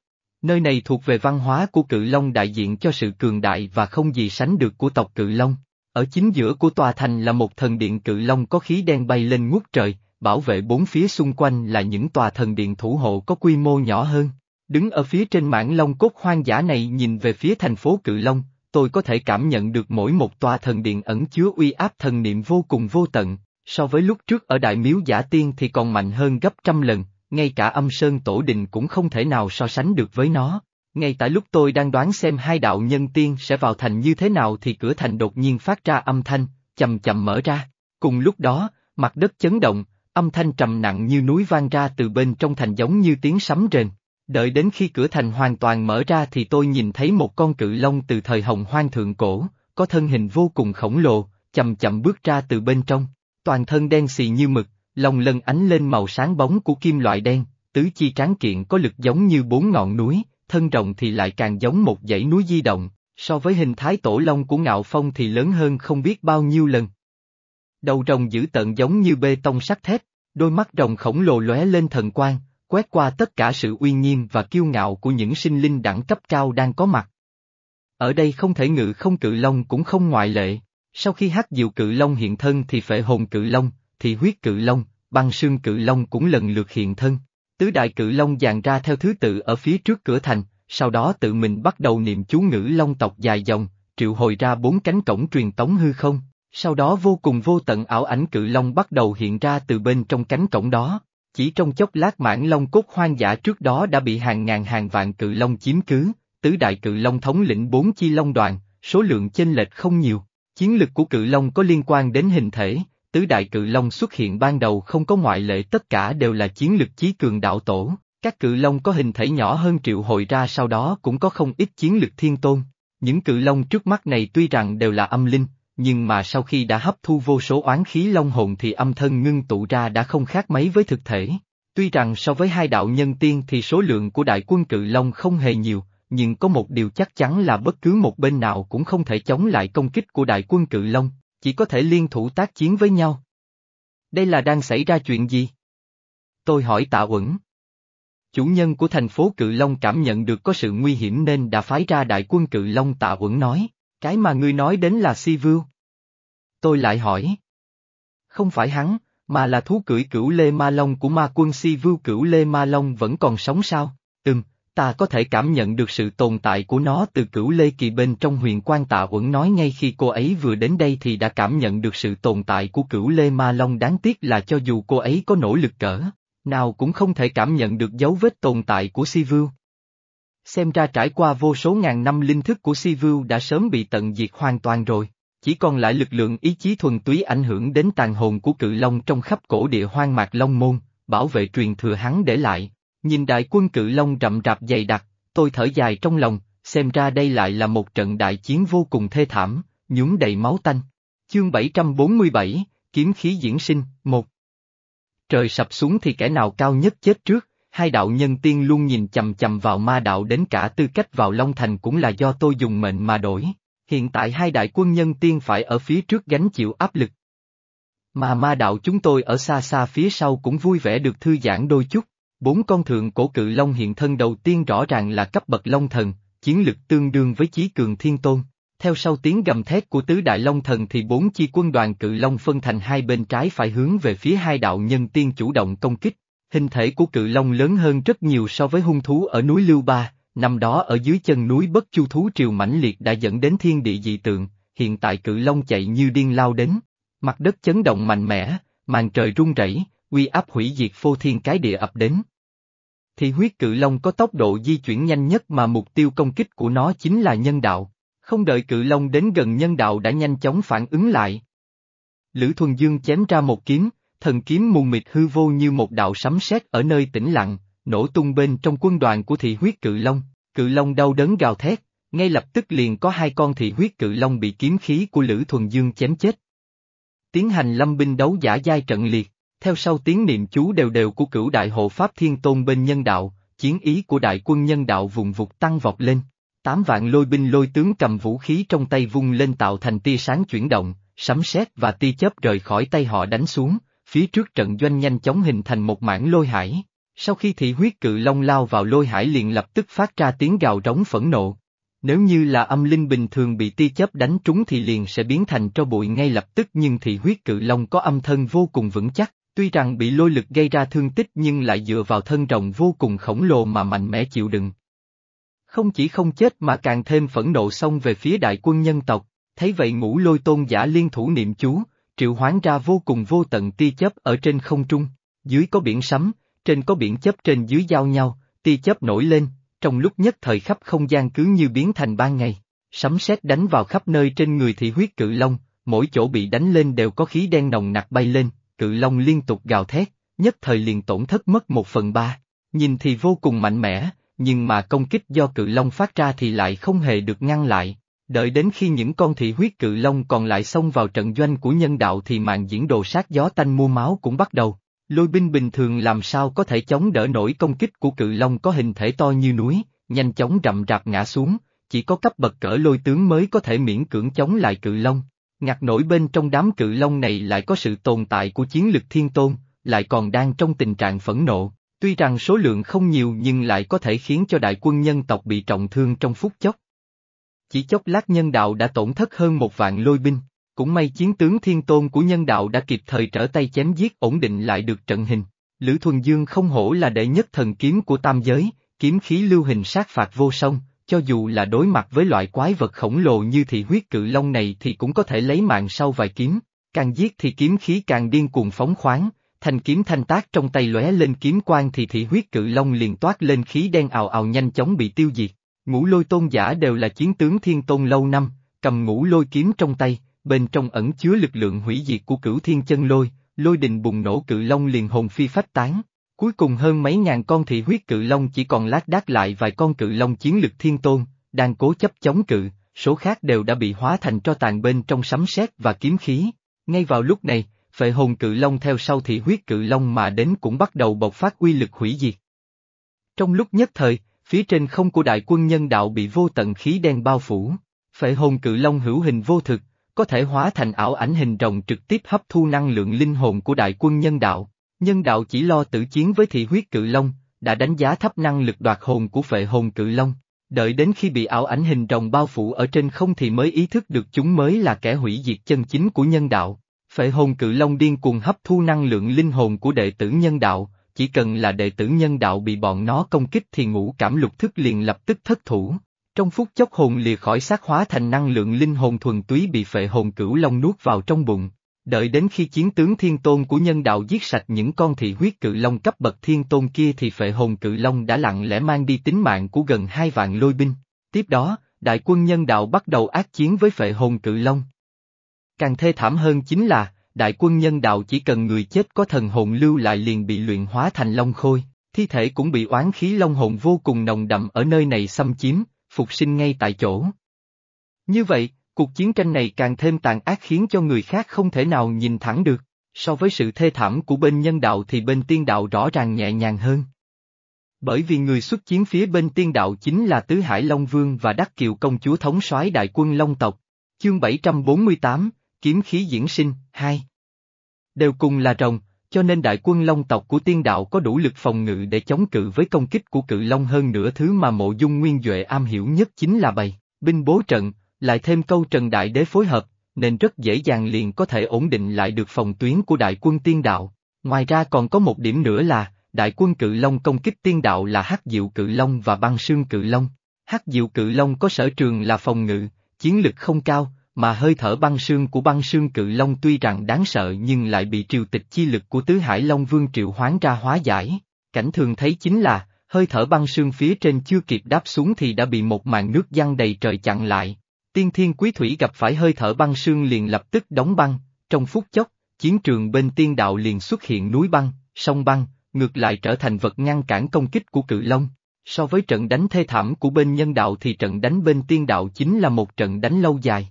Nơi này thuộc về văn hóa của cự long đại diện cho sự cường đại và không gì sánh được của tộc cự long. Ở chính giữa của tòa thành là một thần điện cự long có khí đen bay lên ngút trời, bảo vệ bốn phía xung quanh là những tòa thần điện thủ hộ có quy mô nhỏ hơn. Đứng ở phía trên mảng long cốt hoang dã này nhìn về phía thành phố Cự Long, tôi có thể cảm nhận được mỗi một tòa thần điện ẩn chứa uy áp thần niệm vô cùng vô tận, so với lúc trước ở Đại Miếu Giả Tiên thì còn mạnh hơn gấp trăm lần, ngay cả âm sơn tổ đình cũng không thể nào so sánh được với nó. Ngay tại lúc tôi đang đoán xem hai đạo nhân tiên sẽ vào thành như thế nào thì cửa thành đột nhiên phát ra âm thanh, chậm chậm mở ra. Cùng lúc đó, mặt đất chấn động, âm thanh trầm nặng như núi vang ra từ bên trong thành giống như tiếng sấm rền. Đợi đến khi cửa thành hoàn toàn mở ra thì tôi nhìn thấy một con cự long từ thời hồng hoang thượng cổ, có thân hình vô cùng khổng lồ, chậm chậm bước ra từ bên trong. Toàn thân đen xì như mực, lòng lân ánh lên màu sáng bóng của kim loại đen, tứ chi tráng kiện có lực giống như bốn ngọn núi, thân rồng thì lại càng giống một dãy núi di động, so với hình thái tổ long của ngạo phong thì lớn hơn không biết bao nhiêu lần. Đầu rồng dữ tợn giống như bê tông sắt thép, đôi mắt rồng khổng lồ lóe lên thần quang, quét qua tất cả sự uy nghiêm và kiêu ngạo của những sinh linh đẳng cấp cao đang có mặt. Ở đây không thể ngự không cự long cũng không ngoại lệ, sau khi hát diệu cự long hiện thân thì phệ hồn cự long, thì huyết cự long, băng sương cự long cũng lần lượt hiện thân. Tứ đại cự long dàn ra theo thứ tự ở phía trước cửa thành, sau đó tự mình bắt đầu niệm chú ngữ long tộc dài dòng, triệu hồi ra bốn cánh cổng truyền tống hư không, sau đó vô cùng vô tận ảo ảnh cự long bắt đầu hiện ra từ bên trong cánh cổng đó. Chỉ trong chốc lát mãn long cốt hoang dã trước đó đã bị hàng ngàn hàng vạn cự long chiếm cứ, tứ đại cự long thống lĩnh bốn chi long đoàn, số lượng chênh lệch không nhiều. Chiến lực của cự long có liên quan đến hình thể, tứ đại cự long xuất hiện ban đầu không có ngoại lệ tất cả đều là chiến lực chí cường đạo tổ, các cự long có hình thể nhỏ hơn triệu hồi ra sau đó cũng có không ít chiến lực thiên tôn. Những cự long trước mắt này tuy rằng đều là âm linh, nhưng mà sau khi đã hấp thu vô số oán khí long hồn thì âm thân ngưng tụ ra đã không khác mấy với thực thể. Tuy rằng so với hai đạo nhân tiên thì số lượng của đại quân cự long không hề nhiều, nhưng có một điều chắc chắn là bất cứ một bên nào cũng không thể chống lại công kích của đại quân cự long, chỉ có thể liên thủ tác chiến với nhau. Đây là đang xảy ra chuyện gì? Tôi hỏi tạ uẩn. Chủ nhân của thành phố Cự Long cảm nhận được có sự nguy hiểm nên đã phái ra đại quân Cự Long tạ uẩn nói, cái mà ngươi nói đến là Si Vưu. Tôi lại hỏi. Không phải hắn, mà là thú cưỡi cửu Lê Ma Long của ma quân Si Vưu cửu Lê Ma Long vẫn còn sống sao? Ừm, ta có thể cảm nhận được sự tồn tại của nó từ cửu lê kỳ bên trong huyền quan tạ uẩn nói ngay khi cô ấy vừa đến đây thì đã cảm nhận được sự tồn tại của cửu lê ma long. Đáng tiếc là cho dù cô ấy có nỗ lực cỡ, nào cũng không thể cảm nhận được dấu vết tồn tại của si vưu. Xem ra trải qua vô số ngàn năm linh thức của si vưu đã sớm bị tận diệt hoàn toàn rồi, chỉ còn lại lực lượng ý chí thuần túy ảnh hưởng đến tàn hồn của cự long trong khắp cổ địa hoang mạc long môn, bảo vệ truyền thừa hắn để lại. Nhìn đại quân cự long rậm rạp dày đặc, tôi thở dài trong lòng, xem ra đây lại là một trận đại chiến vô cùng thê thảm, nhúng đầy máu tanh. Chương 747, Kiếm khí diễn sinh, một Trời sập xuống thì kẻ nào cao nhất chết trước, hai đạo nhân tiên luôn nhìn chầm chầm vào ma đạo đến cả tư cách vào Long Thành cũng là do tôi dùng mệnh mà đổi. Hiện tại hai đại quân nhân tiên phải ở phía trước gánh chịu áp lực. Mà ma đạo chúng tôi ở xa xa phía sau cũng vui vẻ được thư giãn đôi chút. Bốn con thượng cổ cự long hiện thân đầu tiên rõ ràng là cấp bậc long thần, chiến lực tương đương với chí cường thiên tôn. Theo sau tiếng gầm thét của tứ đại long thần thì bốn chi quân đoàn cự long phân thành hai bên trái phải hướng về phía hai đạo nhân tiên chủ động công kích. Hình thể của cự long lớn hơn rất nhiều so với hung thú ở núi Lưu Ba, năm đó ở dưới chân núi Bất Chu Thú Triều mãnh liệt đã dẫn đến thiên địa dị tượng, hiện tại cự long chạy như điên lao đến. Mặt đất chấn động mạnh mẽ, màn trời rung rẩy, uy áp hủy diệt phô thiên cái địa ập đến. Thì huyết cự long có tốc độ di chuyển nhanh nhất mà mục tiêu công kích của nó chính là nhân đạo. Không đợi cự long đến gần nhân đạo đã nhanh chóng phản ứng lại. Lữ Thuần Dương chém ra một kiếm, thần kiếm mù mịt hư vô như một đạo sấm sét ở nơi tĩnh lặng, nổ tung bên trong quân đoàn của thị huyết cự long, cự long đau đớn gào thét, ngay lập tức liền có hai con thị huyết cự long bị kiếm khí của Lữ Thuần Dương chém chết. Tiến hành lâm binh đấu giả giai trận liệt theo sau tiếng niệm chú đều đều của cửu đại hộ Pháp Thiên Tôn bên nhân đạo, chiến ý của đại quân nhân đạo vùng vụt tăng vọt lên. Tám vạn lôi binh lôi tướng cầm vũ khí trong tay vung lên tạo thành tia sáng chuyển động, sấm sét và tia chớp rời khỏi tay họ đánh xuống, phía trước trận doanh nhanh chóng hình thành một mảng lôi hải. Sau khi thị huyết cự long lao vào lôi hải liền lập tức phát ra tiếng gào rống phẫn nộ. Nếu như là âm linh bình thường bị tia chớp đánh trúng thì liền sẽ biến thành tro bụi ngay lập tức nhưng thị huyết cự long có âm thân vô cùng vững chắc, Tuy rằng bị lôi lực gây ra thương tích nhưng lại dựa vào thân rồng vô cùng khổng lồ mà mạnh mẽ chịu đựng. Không chỉ không chết mà càng thêm phẫn nộ xông về phía đại quân nhân tộc, thấy vậy ngũ lôi tôn giả liên thủ niệm chú, triệu hoán ra vô cùng vô tận tia chớp ở trên không trung, dưới có biển sấm, trên có biển chớp trên dưới giao nhau, tia chớp nổi lên, trong lúc nhất thời khắp không gian cứ như biến thành ban ngày, sấm sét đánh vào khắp nơi trên người thị huyết cự long, mỗi chỗ bị đánh lên đều có khí đen nồng nặc bay lên, cự long liên tục gào thét, nhất thời liền tổn thất mất một phần ba. Nhìn thì vô cùng mạnh mẽ, nhưng mà công kích do cự long phát ra thì lại không hề được ngăn lại. Đợi đến khi những con thị huyết cự long còn lại xông vào trận doanh của nhân đạo thì màn diễn đồ sát gió tanh mua máu cũng bắt đầu. Lôi binh bình thường làm sao có thể chống đỡ nổi công kích của cự long có hình thể to như núi, nhanh chóng rậm rạp ngã xuống, chỉ có cấp bậc cỡ lôi tướng mới có thể miễn cưỡng chống lại cự long. Ngặt nổi bên trong đám cự long này lại có sự tồn tại của chiến lực thiên tôn, lại còn đang trong tình trạng phẫn nộ, tuy rằng số lượng không nhiều nhưng lại có thể khiến cho đại quân nhân tộc bị trọng thương trong phút chốc. Chỉ chốc lát nhân đạo đã tổn thất hơn một vạn lôi binh, cũng may chiến tướng thiên tôn của nhân đạo đã kịp thời trở tay chém giết ổn định lại được trận hình. Lữ Thuần Dương không hổ là đệ nhất thần kiếm của tam giới, kiếm khí lưu hình sát phạt vô song, cho dù là đối mặt với loại quái vật khổng lồ như thị huyết cự long này thì cũng có thể lấy mạng sau vài kiếm, càng giết thì kiếm khí càng điên cuồng phóng khoáng, thanh kiếm thanh tác trong tay lóe lên kiếm quang thì thị huyết cự long liền toát lên khí đen ào ào nhanh chóng bị tiêu diệt. Ngũ lôi tôn giả đều là chiến tướng thiên tôn lâu năm, cầm ngũ lôi kiếm trong tay, bên trong ẩn chứa lực lượng hủy diệt của cửu thiên chân lôi, lôi đình bùng nổ cự long liền hồn phi phách tán. Cuối cùng hơn mấy ngàn con thị huyết cự long chỉ còn lát đác lại vài con cự long chiến lực thiên tôn, đang cố chấp chống cự, số khác đều đã bị hóa thành tro tàn bên trong sấm sét và kiếm khí. Ngay vào lúc này, phệ hồn cự long theo sau thị huyết cự long mà đến cũng bắt đầu bộc phát uy lực hủy diệt. Trong lúc nhất thời, phía trên không của đại quân nhân đạo bị vô tận khí đen bao phủ, phệ hồn cự long hữu hình vô thực, có thể hóa thành ảo ảnh hình rồng trực tiếp hấp thu năng lượng linh hồn của đại quân nhân đạo. Nhân đạo chỉ lo tử chiến với thị huyết cự long, đã đánh giá thấp năng lực đoạt hồn của phệ hồn cự long. Đợi đến khi bị ảo ảnh hình rồng bao phủ ở trên không thì mới ý thức được chúng mới là kẻ hủy diệt chân chính của nhân đạo. Phệ hồn cự long điên cuồng hấp thu năng lượng linh hồn của đệ tử nhân đạo, chỉ cần là đệ tử nhân đạo bị bọn nó công kích thì ngũ cảm lục thức liền lập tức thất thủ. Trong phút chốc hồn lìa khỏi xác hóa thành năng lượng linh hồn thuần túy bị phệ hồn cửu long nuốt vào trong bụng. Đợi đến khi chiến tướng thiên tôn của nhân đạo giết sạch những con thị huyết cự long cấp bậc thiên tôn kia thì phệ hồn cự long đã lặng lẽ mang đi tính mạng của gần hai vạn lôi binh. Tiếp đó, đại quân nhân đạo bắt đầu ác chiến với phệ hồn cự long. Càng thê thảm hơn chính là, đại quân nhân đạo chỉ cần người chết có thần hồn lưu lại liền bị luyện hóa thành long khôi, thi thể cũng bị oán khí long hồn vô cùng nồng đậm ở nơi này xâm chiếm, phục sinh ngay tại chỗ. Như vậy, cuộc chiến tranh này càng thêm tàn ác khiến cho người khác không thể nào nhìn thẳng được, so với sự thê thảm của bên nhân đạo thì bên tiên đạo rõ ràng nhẹ nhàng hơn. Bởi vì người xuất chiến phía bên tiên đạo chính là Tứ Hải Long Vương và Đắc Kiều Công Chúa thống soái đại quân Long tộc. Chương 748, Kiếm khí diễn sinh, 2 Đều cùng là rồng, cho nên đại quân Long tộc của tiên đạo có đủ lực phòng ngự để chống cự với công kích của cự Long hơn nửa thứ mà mộ dung nguyên Duệ am hiểu nhất chính là bày, binh bố trận, lại thêm câu Trần Đại Đế phối hợp, nên rất dễ dàng liền có thể ổn định lại được phòng tuyến của đại quân tiên đạo. Ngoài ra còn có một điểm nữa là, đại quân cự long công kích tiên đạo là hắc diệu cự long và băng sương cự long. Hắc diệu cự long có sở trường là phòng ngự, chiến lực không cao, mà hơi thở băng sương của băng sương cự long tuy rằng đáng sợ nhưng lại bị triều tịch chi lực của tứ hải long vương triệu hoán ra hóa giải. Cảnh thường thấy chính là, hơi thở băng sương phía trên chưa kịp đáp xuống thì đã bị một màn nước giăng đầy trời chặn lại, Tiên thiên quý thủy gặp phải hơi thở băng sương liền lập tức đóng băng, trong phút chốc, chiến trường bên tiên đạo liền xuất hiện núi băng, sông băng, ngược lại trở thành vật ngăn cản công kích của cự long. So với trận đánh thê thảm của bên nhân đạo thì trận đánh bên tiên đạo chính là một trận đánh lâu dài.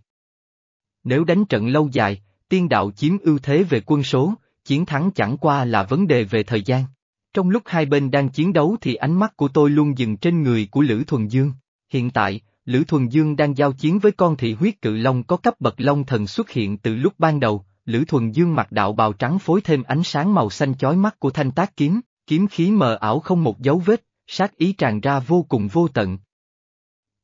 Nếu đánh trận lâu dài, tiên đạo chiếm ưu thế về quân số, chiến thắng chẳng qua là vấn đề về thời gian. Trong lúc hai bên đang chiến đấu thì ánh mắt của tôi luôn dừng trên người của Lữ Thuần Dương. Hiện tại, Lữ Thuần Dương đang giao chiến với con thị huyết cự long có cấp bậc long thần xuất hiện từ lúc ban đầu, Lữ Thuần Dương mặc đạo bào trắng phối thêm ánh sáng màu xanh chói mắt của thanh tác kiếm, kiếm khí mờ ảo không một dấu vết, sát ý tràn ra vô cùng vô tận.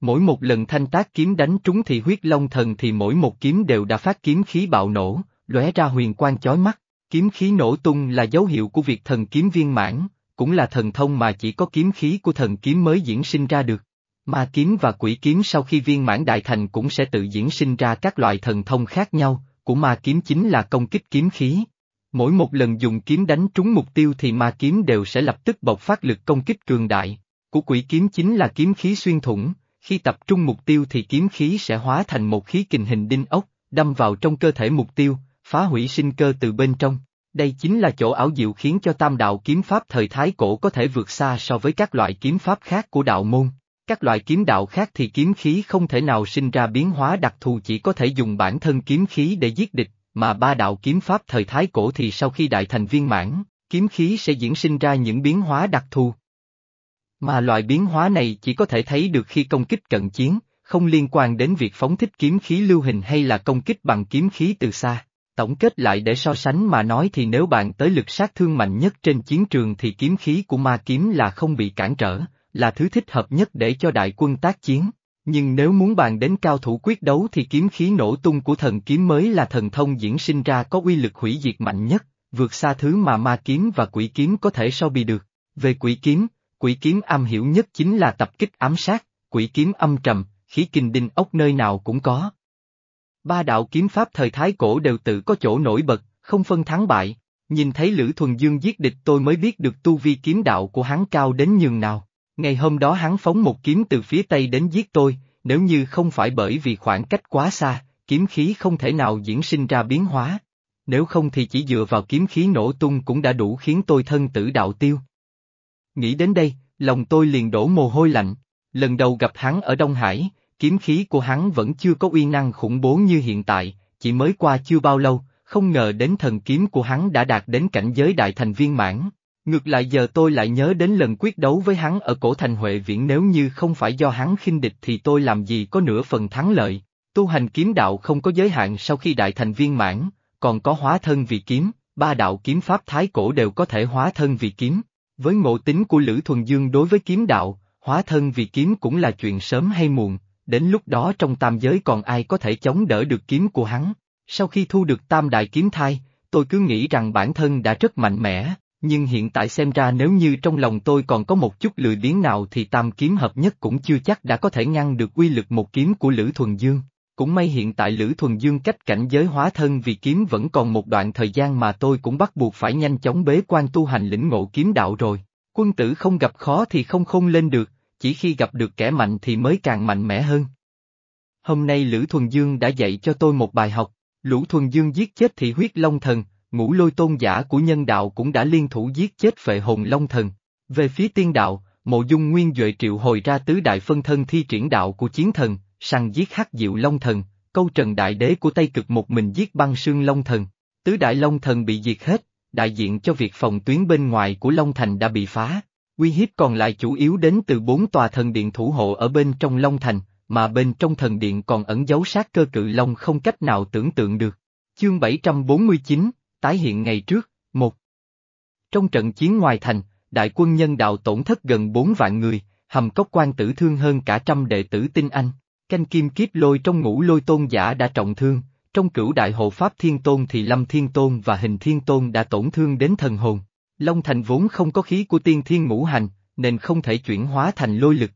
Mỗi một lần thanh tác kiếm đánh trúng Thị huyết long thần thì mỗi một kiếm đều đã phát kiếm khí bạo nổ, lóe ra huyền quang chói mắt, kiếm khí nổ tung là dấu hiệu của việc thần kiếm viên mãn, cũng là thần thông mà chỉ có kiếm khí của thần kiếm mới diễn sinh ra được. Ma kiếm và quỷ kiếm sau khi viên mãn đại thành cũng sẽ tự diễn sinh ra các loại thần thông khác nhau, của ma kiếm chính là công kích kiếm khí. Mỗi một lần dùng kiếm đánh trúng mục tiêu thì ma kiếm đều sẽ lập tức bộc phát lực công kích cường đại. Của quỷ kiếm chính là kiếm khí xuyên thủng, khi tập trung mục tiêu thì kiếm khí sẽ hóa thành một khí kình hình đinh ốc, đâm vào trong cơ thể mục tiêu, phá hủy sinh cơ từ bên trong. Đây chính là chỗ ảo diệu khiến cho tam đạo kiếm pháp thời Thái Cổ có thể vượt xa so với các loại kiếm pháp khác của đạo môn. Các loại kiếm đạo khác thì kiếm khí không thể nào sinh ra biến hóa đặc thù chỉ có thể dùng bản thân kiếm khí để giết địch, mà ba đạo kiếm pháp thời Thái Cổ thì sau khi đại thành viên mãn, kiếm khí sẽ diễn sinh ra những biến hóa đặc thù. Mà loại biến hóa này chỉ có thể thấy được khi công kích cận chiến, không liên quan đến việc phóng thích kiếm khí lưu hình hay là công kích bằng kiếm khí từ xa. Tổng kết lại để so sánh mà nói thì nếu bạn tới lực sát thương mạnh nhất trên chiến trường thì kiếm khí của ma kiếm là không bị cản trở, là thứ thích hợp nhất để cho đại quân tác chiến. Nhưng nếu muốn bàn đến cao thủ quyết đấu thì kiếm khí nổ tung của thần kiếm mới là thần thông diễn sinh ra có uy lực hủy diệt mạnh nhất, vượt xa thứ mà ma kiếm và quỷ kiếm có thể so bì được. Về quỷ kiếm, quỷ kiếm am hiểu nhất chính là tập kích ám sát, quỷ kiếm âm trầm, khí kinh đinh ốc nơi nào cũng có. Ba đạo kiếm pháp thời Thái Cổ đều tự có chỗ nổi bật, không phân thắng bại, nhìn thấy Lữ Thuần Dương giết địch tôi mới biết được tu vi kiếm đạo của hắn cao đến nhường nào. Ngày hôm đó hắn phóng một kiếm từ phía Tây đến giết tôi, nếu như không phải bởi vì khoảng cách quá xa, kiếm khí không thể nào diễn sinh ra biến hóa. Nếu không thì chỉ dựa vào kiếm khí nổ tung cũng đã đủ khiến tôi thân tử đạo tiêu. Nghĩ đến đây, lòng tôi liền đổ mồ hôi lạnh. Lần đầu gặp hắn ở Đông Hải, kiếm khí của hắn vẫn chưa có uy năng khủng bố như hiện tại, chỉ mới qua chưa bao lâu, không ngờ đến thần kiếm của hắn đã đạt đến cảnh giới đại thành viên mãn. Ngược lại giờ tôi lại nhớ đến lần quyết đấu với hắn ở cổ thành Huệ Viễn nếu như không phải do hắn khinh địch thì tôi làm gì có nửa phần thắng lợi. Tu hành kiếm đạo không có giới hạn sau khi đại thành viên mãn, còn có hóa thân vì kiếm, ba đạo kiếm pháp thái cổ đều có thể hóa thân vì kiếm. Với ngộ tính của Lữ Thuần Dương đối với kiếm đạo, hóa thân vì kiếm cũng là chuyện sớm hay muộn, đến lúc đó trong tam giới còn ai có thể chống đỡ được kiếm của hắn. Sau khi thu được tam đại kiếm thai, tôi cứ nghĩ rằng bản thân đã rất mạnh mẽ, nhưng hiện tại xem ra nếu như trong lòng tôi còn có một chút lười biếng nào thì tam kiếm hợp nhất cũng chưa chắc đã có thể ngăn được uy lực một kiếm của Lữ Thuần Dương. Cũng may hiện tại Lữ Thuần Dương cách cảnh giới hóa thân vì kiếm vẫn còn một đoạn thời gian mà tôi cũng bắt buộc phải nhanh chóng bế quan tu hành lĩnh ngộ kiếm đạo rồi. Quân tử không gặp khó thì không khôn lên được, chỉ khi gặp được kẻ mạnh thì mới càng mạnh mẽ hơn. Hôm nay Lữ Thuần Dương đã dạy cho tôi một bài học, Lữ Thuần Dương giết chết thị huyết long thần, ngũ lôi tôn giả của nhân đạo cũng đã liên thủ giết chết phệ hồn long thần. Về phía tiên đạo, mộ dung nguyên Duệ triệu hồi ra tứ đại phân thân thi triển đạo của chiến thần, săn giết hắc diệu long thần, câu trần đại đế của Tây Cực một mình giết băng sương long thần. Tứ đại long thần bị diệt hết, đại diện cho việc phòng tuyến bên ngoài của Long Thành đã bị phá. Uy hiếp còn lại chủ yếu đến từ bốn tòa thần điện thủ hộ ở bên trong Long Thành, mà bên trong thần điện còn ẩn giấu sát cơ cự long không cách nào tưởng tượng được. Chương 749, tái hiện ngày trước, một. Trong trận chiến ngoài thành, đại quân nhân đạo tổn thất gần 4 vạn người, hầm cốc quan tử thương hơn cả trăm đệ tử tinh anh, canh kim kiếp lôi trong ngũ lôi tôn giả đã trọng thương, trong cửu đại hộ pháp thiên tôn thì lâm thiên tôn và hình thiên tôn đã tổn thương đến thần hồn. Long thành vốn không có khí của tiên thiên ngũ hành, nên không thể chuyển hóa thành lôi lực.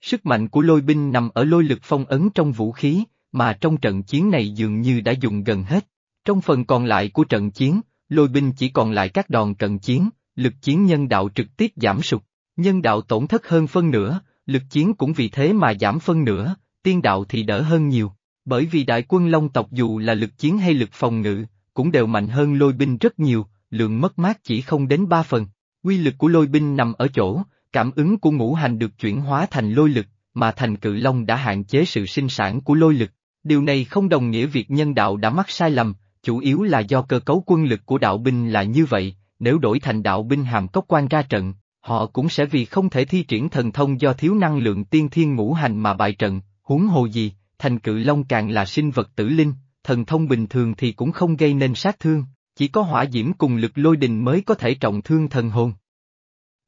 Sức mạnh của lôi binh nằm ở lôi lực phong ấn trong vũ khí, mà trong trận chiến này dường như đã dùng gần hết. Trong phần còn lại của trận chiến, lôi binh chỉ còn lại các đòn trận chiến, lực chiến nhân đạo trực tiếp giảm sụt, nhân đạo tổn thất hơn phân nửa, lực chiến cũng vì thế mà giảm phân nửa, tiên đạo thì đỡ hơn nhiều, bởi vì đại quân Long tộc dù là lực chiến hay lực phòng ngự, cũng đều mạnh hơn lôi binh rất nhiều, lượng mất mát chỉ không đến ba phần. Quy lực của lôi binh nằm ở chỗ, cảm ứng của ngũ hành được chuyển hóa thành lôi lực, mà thành cự long đã hạn chế sự sinh sản của lôi lực. Điều này không đồng nghĩa việc nhân đạo đã mắc sai lầm, chủ yếu là do cơ cấu quân lực của đạo binh là như vậy, nếu đổi thành đạo binh hàm cốc quan ra trận, họ cũng sẽ vì không thể thi triển thần thông do thiếu năng lượng tiên thiên ngũ hành mà bại trận, huống hồ gì, thành cự long càng là sinh vật tử linh, thần thông bình thường thì cũng không gây nên sát thương, chỉ có hỏa diễm cùng lực lôi đình mới có thể trọng thương thần hồn.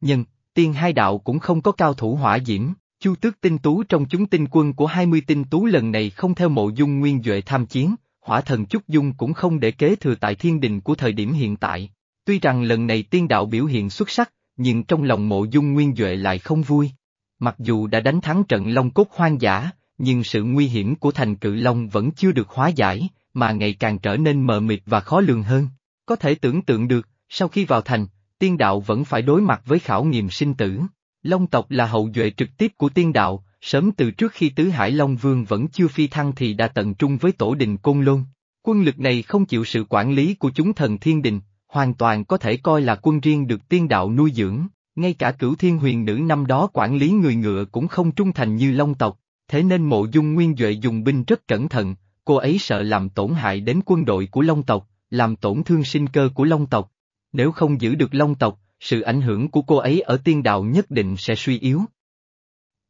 Nhưng, tiên hai đạo cũng không có cao thủ hỏa diễm, chu tước tinh tú trong chúng tinh quân của 20 tinh tú lần này không theo mộ dung nguyên Duệ tham chiến, hỏa thần Chúc Dung cũng không để kế thừa tại thiên đình của thời điểm hiện tại. Tuy rằng lần này tiên đạo biểu hiện xuất sắc, nhưng trong lòng mộ dung nguyên Duệ lại không vui. Mặc dù đã đánh thắng trận Long Cốt hoang dã, nhưng sự nguy hiểm của thành cự Long vẫn chưa được hóa giải, mà ngày càng trở nên mờ mịt và khó lường hơn. Có thể tưởng tượng được, sau khi vào thành, tiên đạo vẫn phải đối mặt với khảo nghiệm sinh tử. Long tộc là hậu duệ trực tiếp của tiên đạo, sớm từ trước khi Tứ Hải Long Vương vẫn chưa phi thăng thì đã tận trung với tổ đình Côn Lôn. Quân lực này không chịu sự quản lý của chúng thần thiên đình, hoàn toàn có thể coi là quân riêng được tiên đạo nuôi dưỡng, ngay cả cửu thiên huyền nữ năm đó quản lý người ngựa cũng không trung thành như Long tộc, thế nên mộ dung nguyên Duệ dùng binh rất cẩn thận, cô ấy sợ làm tổn hại đến quân đội của Long tộc, làm tổn thương sinh cơ của Long tộc. Nếu không giữ được Long tộc, sự ảnh hưởng của cô ấy ở tiên đạo nhất định sẽ suy yếu.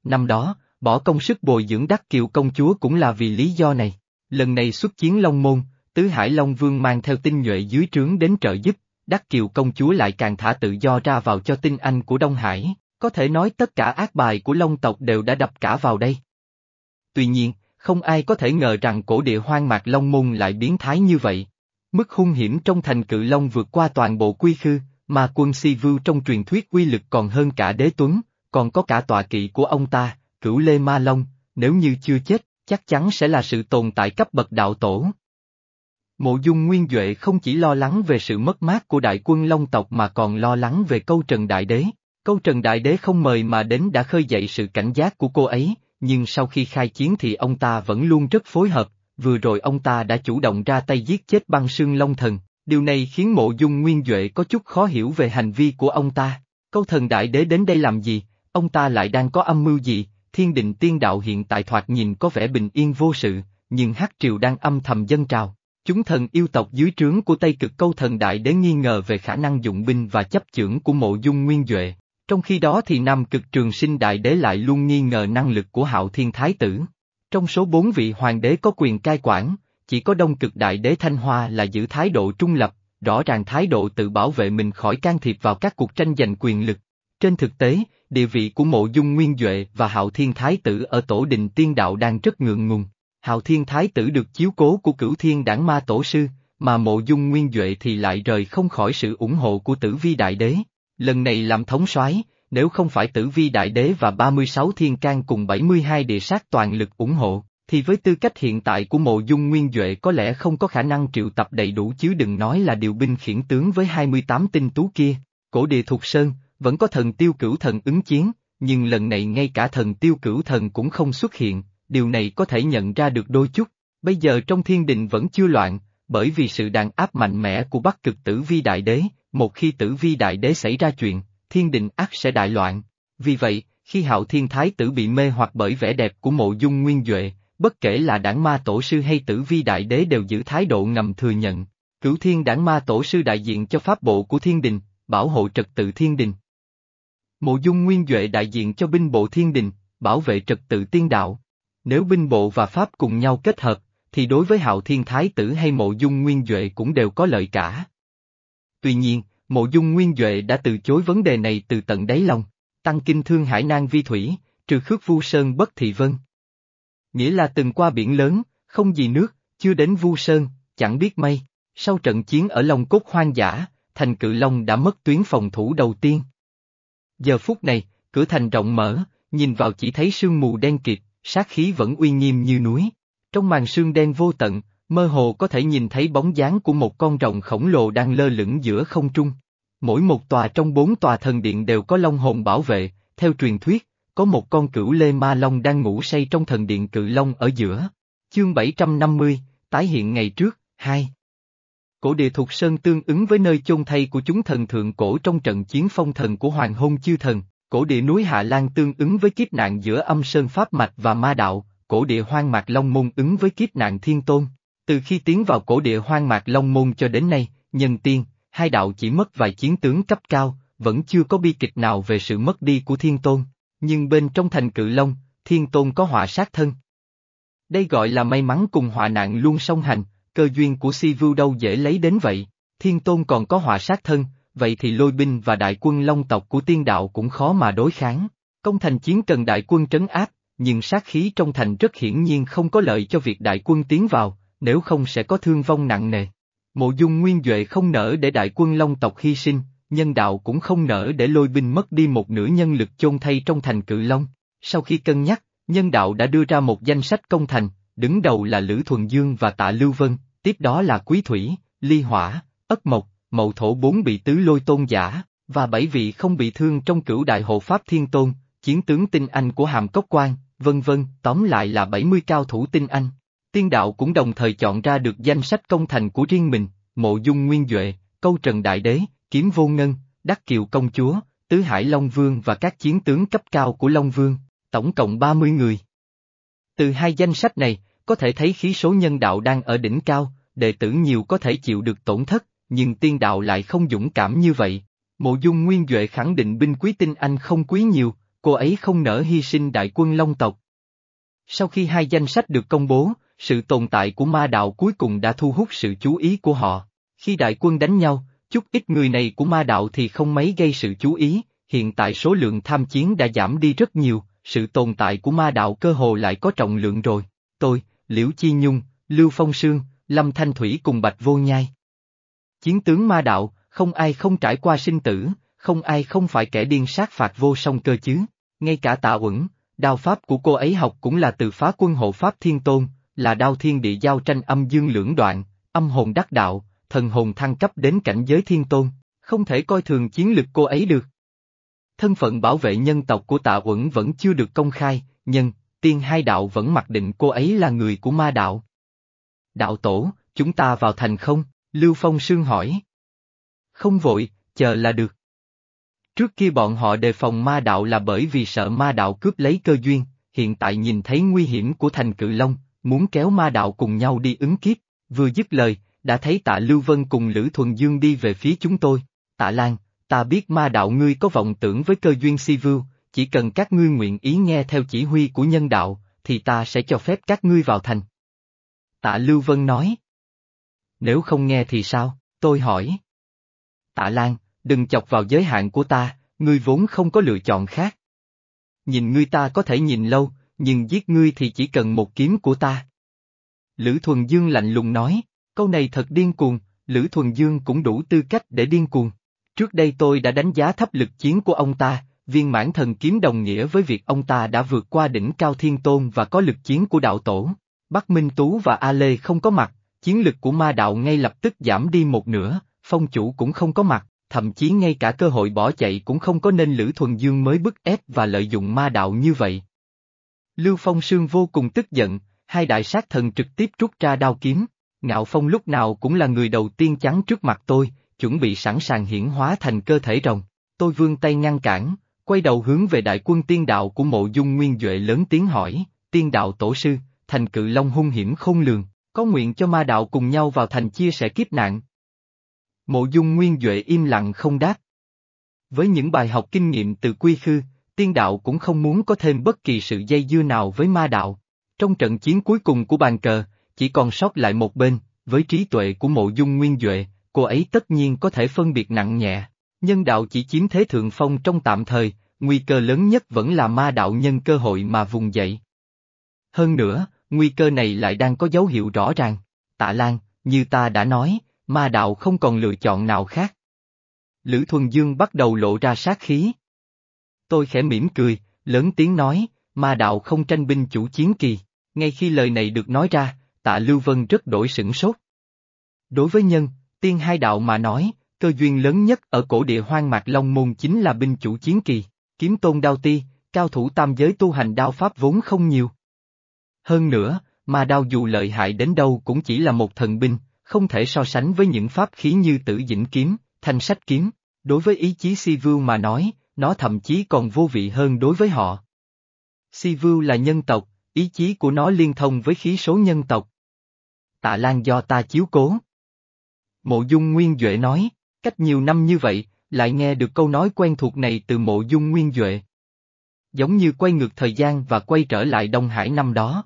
Năm đó, bỏ công sức bồi dưỡng đắc kiều công chúa cũng là vì lý do này. Lần này xuất chiến Long Môn, Tứ Hải Long Vương mang theo tinh nhuệ dưới trướng đến trợ giúp, đắc kiều công chúa lại càng thả tự do ra vào cho tinh anh của Đông Hải, có thể nói tất cả ác bài của Long tộc đều đã đập cả vào đây. Tuy nhiên, không ai có thể ngờ rằng cổ địa hoang mạc Long Môn lại biến thái như vậy. Mức hung hiểm trong thành cự Long vượt qua toàn bộ quy khư, mà quân si vưu trong truyền thuyết uy lực còn hơn cả đế tuấn, còn có cả tọa kỵ của ông ta, cửu Lê Ma Long, nếu như chưa chết, chắc chắn sẽ là sự tồn tại cấp bậc đạo tổ. Mộ dung nguyên Duệ không chỉ lo lắng về sự mất mát của đại quân Long tộc mà còn lo lắng về câu Trần Đại Đế. Câu Trần Đại Đế không mời mà đến đã khơi dậy sự cảnh giác của cô ấy, nhưng sau khi khai chiến thì ông ta vẫn luôn rất phối hợp, vừa rồi ông ta đã chủ động ra tay giết chết băng sương Long Thần, điều này khiến mộ dung nguyên Duệ có chút khó hiểu về hành vi của ông ta. Câu thần đại đế đến đây làm gì, ông ta lại đang có âm mưu gì, thiên định tiên đạo hiện tại thoạt nhìn có vẻ bình yên vô sự, nhưng hắc triều đang âm thầm dân trào. Chúng thần yêu tộc dưới trướng của Tây Cực Câu Thần Đại Đế nghi ngờ về khả năng dụng binh và chấp chưởng của mộ dung nguyên Duệ, trong khi đó thì Nam Cực Trường Sinh Đại Đế lại luôn nghi ngờ năng lực của Hạo Thiên Thái Tử. Trong số bốn vị hoàng đế có quyền cai quản, chỉ có Đông Cực Đại Đế Thanh Hoa là giữ thái độ trung lập, rõ ràng thái độ tự bảo vệ mình khỏi can thiệp vào các cuộc tranh giành quyền lực. Trên thực tế, địa vị của mộ dung nguyên Duệ và Hạo Thiên Thái Tử ở tổ đình tiên đạo đang rất ngượng ngùng. Hạo Thiên Thái Tử được chiếu cố của cửu thiên đảng ma tổ sư, mà mộ dung nguyên Duệ thì lại rời không khỏi sự ủng hộ của tử vi đại đế. Lần này làm thống soái, nếu không phải tử vi đại đế và 36 thiên can cùng 72 địa sát toàn lực ủng hộ, thì với tư cách hiện tại của mộ dung nguyên Duệ có lẽ không có khả năng triệu tập đầy đủ chứ đừng nói là điều binh khiển tướng với 28 tinh tú kia. Cổ địa thục sơn, vẫn có thần tiêu cửu thần ứng chiến, nhưng lần này ngay cả thần tiêu cửu thần cũng không xuất hiện, điều này có thể nhận ra được đôi chút. Bây giờ trong thiên đình vẫn chưa loạn, bởi vì sự đàn áp mạnh mẽ của bắc cực tử vi đại đế, một khi tử vi đại đế xảy ra chuyện, thiên đình ác sẽ đại loạn. Vì vậy, khi hạo thiên thái tử bị mê hoặc bởi vẻ đẹp của mộ dung nguyên Duệ, bất kể là đảng ma tổ sư hay tử vi đại đế đều giữ thái độ ngầm thừa nhận. Cửu thiên đảng ma tổ sư đại diện cho pháp bộ của thiên đình, bảo hộ trật tự thiên đình. Mộ dung nguyên Duệ đại diện cho binh bộ thiên đình, bảo vệ trật tự tiên đạo. Nếu binh bộ và pháp cùng nhau kết hợp, thì đối với hạo thiên thái tử hay mộ dung nguyên Duệ cũng đều có lợi cả. Tuy nhiên, mộ dung nguyên Duệ đã từ chối vấn đề này từ tận đáy lòng, tăng kinh thương hải nang vi thủy, trừ khước vu sơn bất thị vân. Nghĩa là từng qua biển lớn, không gì nước, chưa đến vu sơn, chẳng biết mây. Sau trận chiến ở Long Cốt hoang dã, thành cự Long đã mất tuyến phòng thủ đầu tiên. Giờ phút này, cửa thành rộng mở, nhìn vào chỉ thấy sương mù đen kịt, sát khí vẫn uy nghiêm như núi. Trong màn sương đen vô tận, mơ hồ có thể nhìn thấy bóng dáng của một con rồng khổng lồ đang lơ lửng giữa không trung. Mỗi một tòa trong bốn tòa thần điện đều có long hồn bảo vệ, theo truyền thuyết, có một con cửu lê ma long đang ngủ say trong thần điện cự long ở giữa. Chương 750, tái hiện ngày trước, 2 Cổ địa thuộc sơn tương ứng với nơi chôn thay của chúng thần thượng cổ trong trận chiến phong thần của hoàng hôn chư thần, cổ địa núi Hạ Lan tương ứng với kiếp nạn giữa âm sơn pháp mạch và ma đạo, cổ địa hoang mạc Long Môn ứng với kiếp nạn thiên tôn. Từ khi tiến vào cổ địa hoang mạc Long Môn cho đến nay, nhân tiên, hai đạo chỉ mất vài chiến tướng cấp cao, vẫn chưa có bi kịch nào về sự mất đi của thiên tôn. Nhưng bên trong thành cự long, thiên tôn có họa sát thân. Đây gọi là may mắn cùng họa nạn luôn song hành, cơ duyên của si vưu đâu dễ lấy đến vậy. Thiên tôn còn có họa sát thân, vậy thì lôi binh và đại quân long tộc của tiên đạo cũng khó mà đối kháng. Công thành chiến cần đại quân trấn áp, nhưng sát khí trong thành rất hiển nhiên không có lợi cho việc đại quân tiến vào, nếu không sẽ có thương vong nặng nề. Mộ dung nguyên Duệ không nỡ để đại quân long tộc hy sinh, nhân đạo cũng không nỡ để lôi binh mất đi một nửa nhân lực chôn thay trong thành cự long. Sau khi cân nhắc, nhân đạo đã đưa ra một danh sách công thành, đứng đầu là Lữ Thuần Dương và Tạ Lưu Vân, tiếp đó là Quý Thủy, Ly Hỏa, Ất Mộc, Mậu Thổ bốn bị tứ lôi tôn giả, và bảy vị không bị thương trong cửu đại hộ Pháp Thiên Tôn, chiến tướng tinh anh của Hàm Cốc Quan, vân vân, tóm lại là 70 cao thủ tinh anh. Tiên đạo cũng đồng thời chọn ra được danh sách công thành của riêng mình, mộ dung nguyên Duệ, câu trần đại đế, kiếm vô ngân, đắc kiều công chúa, tứ hải Long Vương và các chiến tướng cấp cao của Long Vương, tổng cộng 30 người. Từ hai danh sách này, có thể thấy khí số nhân đạo đang ở đỉnh cao, đệ tử nhiều có thể chịu được tổn thất, nhưng tiên đạo lại không dũng cảm như vậy. Mộ dung nguyên Duệ khẳng định binh quý tinh anh không quý nhiều, cô ấy không nỡ hy sinh đại quân Long tộc. Sau khi hai danh sách được công bố, sự tồn tại của ma đạo cuối cùng đã thu hút sự chú ý của họ. Khi đại quân đánh nhau, chút ít người này của ma đạo thì không mấy gây sự chú ý, hiện tại số lượng tham chiến đã giảm đi rất nhiều, sự tồn tại của ma đạo cơ hồ lại có trọng lượng rồi. Tôi, Liễu Chi Nhung, Lưu Phong Sương, Lâm Thanh Thủy cùng Bạch Vô Nhai. Chiến tướng ma đạo, không ai không trải qua sinh tử, không ai không phải kẻ điên sát phạt vô song cơ chứ, ngay cả tạ uẩn, đao pháp của cô ấy học cũng là từ phá quân hộ pháp thiên tôn, là đao thiên địa giao tranh âm dương lưỡng đoạn, âm hồn đắc đạo, thần hồn thăng cấp đến cảnh giới thiên tôn, không thể coi thường chiến lực cô ấy được. Thân phận bảo vệ nhân tộc của tạ uẩn vẫn chưa được công khai, nhưng, tiên hai đạo vẫn mặc định cô ấy là người của ma đạo. Đạo tổ, chúng ta vào thành không? Lưu Phong Sương hỏi. Không vội, chờ là được. Trước kia bọn họ đề phòng ma đạo là bởi vì sợ ma đạo cướp lấy cơ duyên, hiện tại nhìn thấy nguy hiểm của thành cự long, muốn kéo ma đạo cùng nhau đi ứng kiếp, vừa dứt lời, đã thấy tạ Lưu Vân cùng Lữ Thuần Dương đi về phía chúng tôi, tạ Lan, ta biết ma đạo ngươi có vọng tưởng với cơ duyên si vưu, chỉ cần các ngươi nguyện ý nghe theo chỉ huy của nhân đạo, thì ta sẽ cho phép các ngươi vào thành. Tạ Lưu Vân nói. Nếu không nghe thì sao, tôi hỏi. Tạ Lan, đừng chọc vào giới hạn của ta, ngươi vốn không có lựa chọn khác. Nhìn ngươi ta có thể nhìn lâu, nhưng giết ngươi thì chỉ cần một kiếm của ta. Lữ Thuần Dương lạnh lùng nói, câu này thật điên cuồng, Lữ Thuần Dương cũng đủ tư cách để điên cuồng. Trước đây tôi đã đánh giá thấp lực chiến của ông ta, viên mãn thần kiếm đồng nghĩa với việc ông ta đã vượt qua đỉnh cao thiên tôn và có lực chiến của đạo tổ. Bắc Minh Tú và A Lê không có mặt, chiến lực của ma đạo ngay lập tức giảm đi một nửa, phong chủ cũng không có mặt, thậm chí ngay cả cơ hội bỏ chạy cũng không có nên Lữ Thuần Dương mới bức ép và lợi dụng ma đạo như vậy. Lưu Phong Sương vô cùng tức giận, hai đại sát thần trực tiếp rút ra đao kiếm, Ngạo Phong lúc nào cũng là người đầu tiên chắn trước mặt tôi, chuẩn bị sẵn sàng hiển hóa thành cơ thể rồng. Tôi vươn tay ngăn cản, quay đầu hướng về đại quân tiên đạo của mộ dung nguyên Duệ lớn tiếng hỏi, tiên đạo tổ sư, thành cự long hung hiểm khôn lường, có nguyện cho ma đạo cùng nhau vào thành chia sẻ kiếp nạn. Mộ dung nguyên Duệ im lặng không đáp. Với những bài học kinh nghiệm từ quy khư, tiên đạo cũng không muốn có thêm bất kỳ sự dây dưa nào với ma đạo. Trong trận chiến cuối cùng của bàn cờ, chỉ còn sót lại một bên, với trí tuệ của mộ dung nguyên Duệ, cô ấy tất nhiên có thể phân biệt nặng nhẹ. Nhân đạo chỉ chiếm thế thượng phong trong tạm thời, nguy cơ lớn nhất vẫn là ma đạo nhân cơ hội mà vùng dậy. Hơn nữa, nguy cơ này lại đang có dấu hiệu rõ ràng. Tạ Lan, như ta đã nói, ma đạo không còn lựa chọn nào khác. Lữ Thuần Dương bắt đầu lộ ra sát khí. Tôi khẽ mỉm cười, lớn tiếng nói, ma đạo không tranh binh chủ chiến kỳ. Ngay khi lời này được nói ra, tạ Lưu Vân rất đổi sửng sốt. Đối với nhân, tiên hai đạo mà nói, cơ duyên lớn nhất ở cổ địa hoang mạc Long Môn chính là binh chủ chiến kỳ, kiếm tôn đao ti, cao thủ tam giới tu hành đao pháp vốn không nhiều. Hơn nữa, mà đao dù lợi hại đến đâu cũng chỉ là một thần binh, không thể so sánh với những pháp khí như tử dĩnh kiếm, thanh sách kiếm. Đối với ý chí Si Vưu mà nói, nó thậm chí còn vô vị hơn đối với họ. Si Vưu là nhân tộc, ý chí của nó liên thông với khí số nhân tộc. Tạ Lan do ta chiếu cố. Mộ Dung Nguyên Duệ nói, cách nhiều năm như vậy, lại nghe được câu nói quen thuộc này từ mộ Dung Nguyên Duệ. Giống như quay ngược thời gian và quay trở lại Đông Hải năm đó.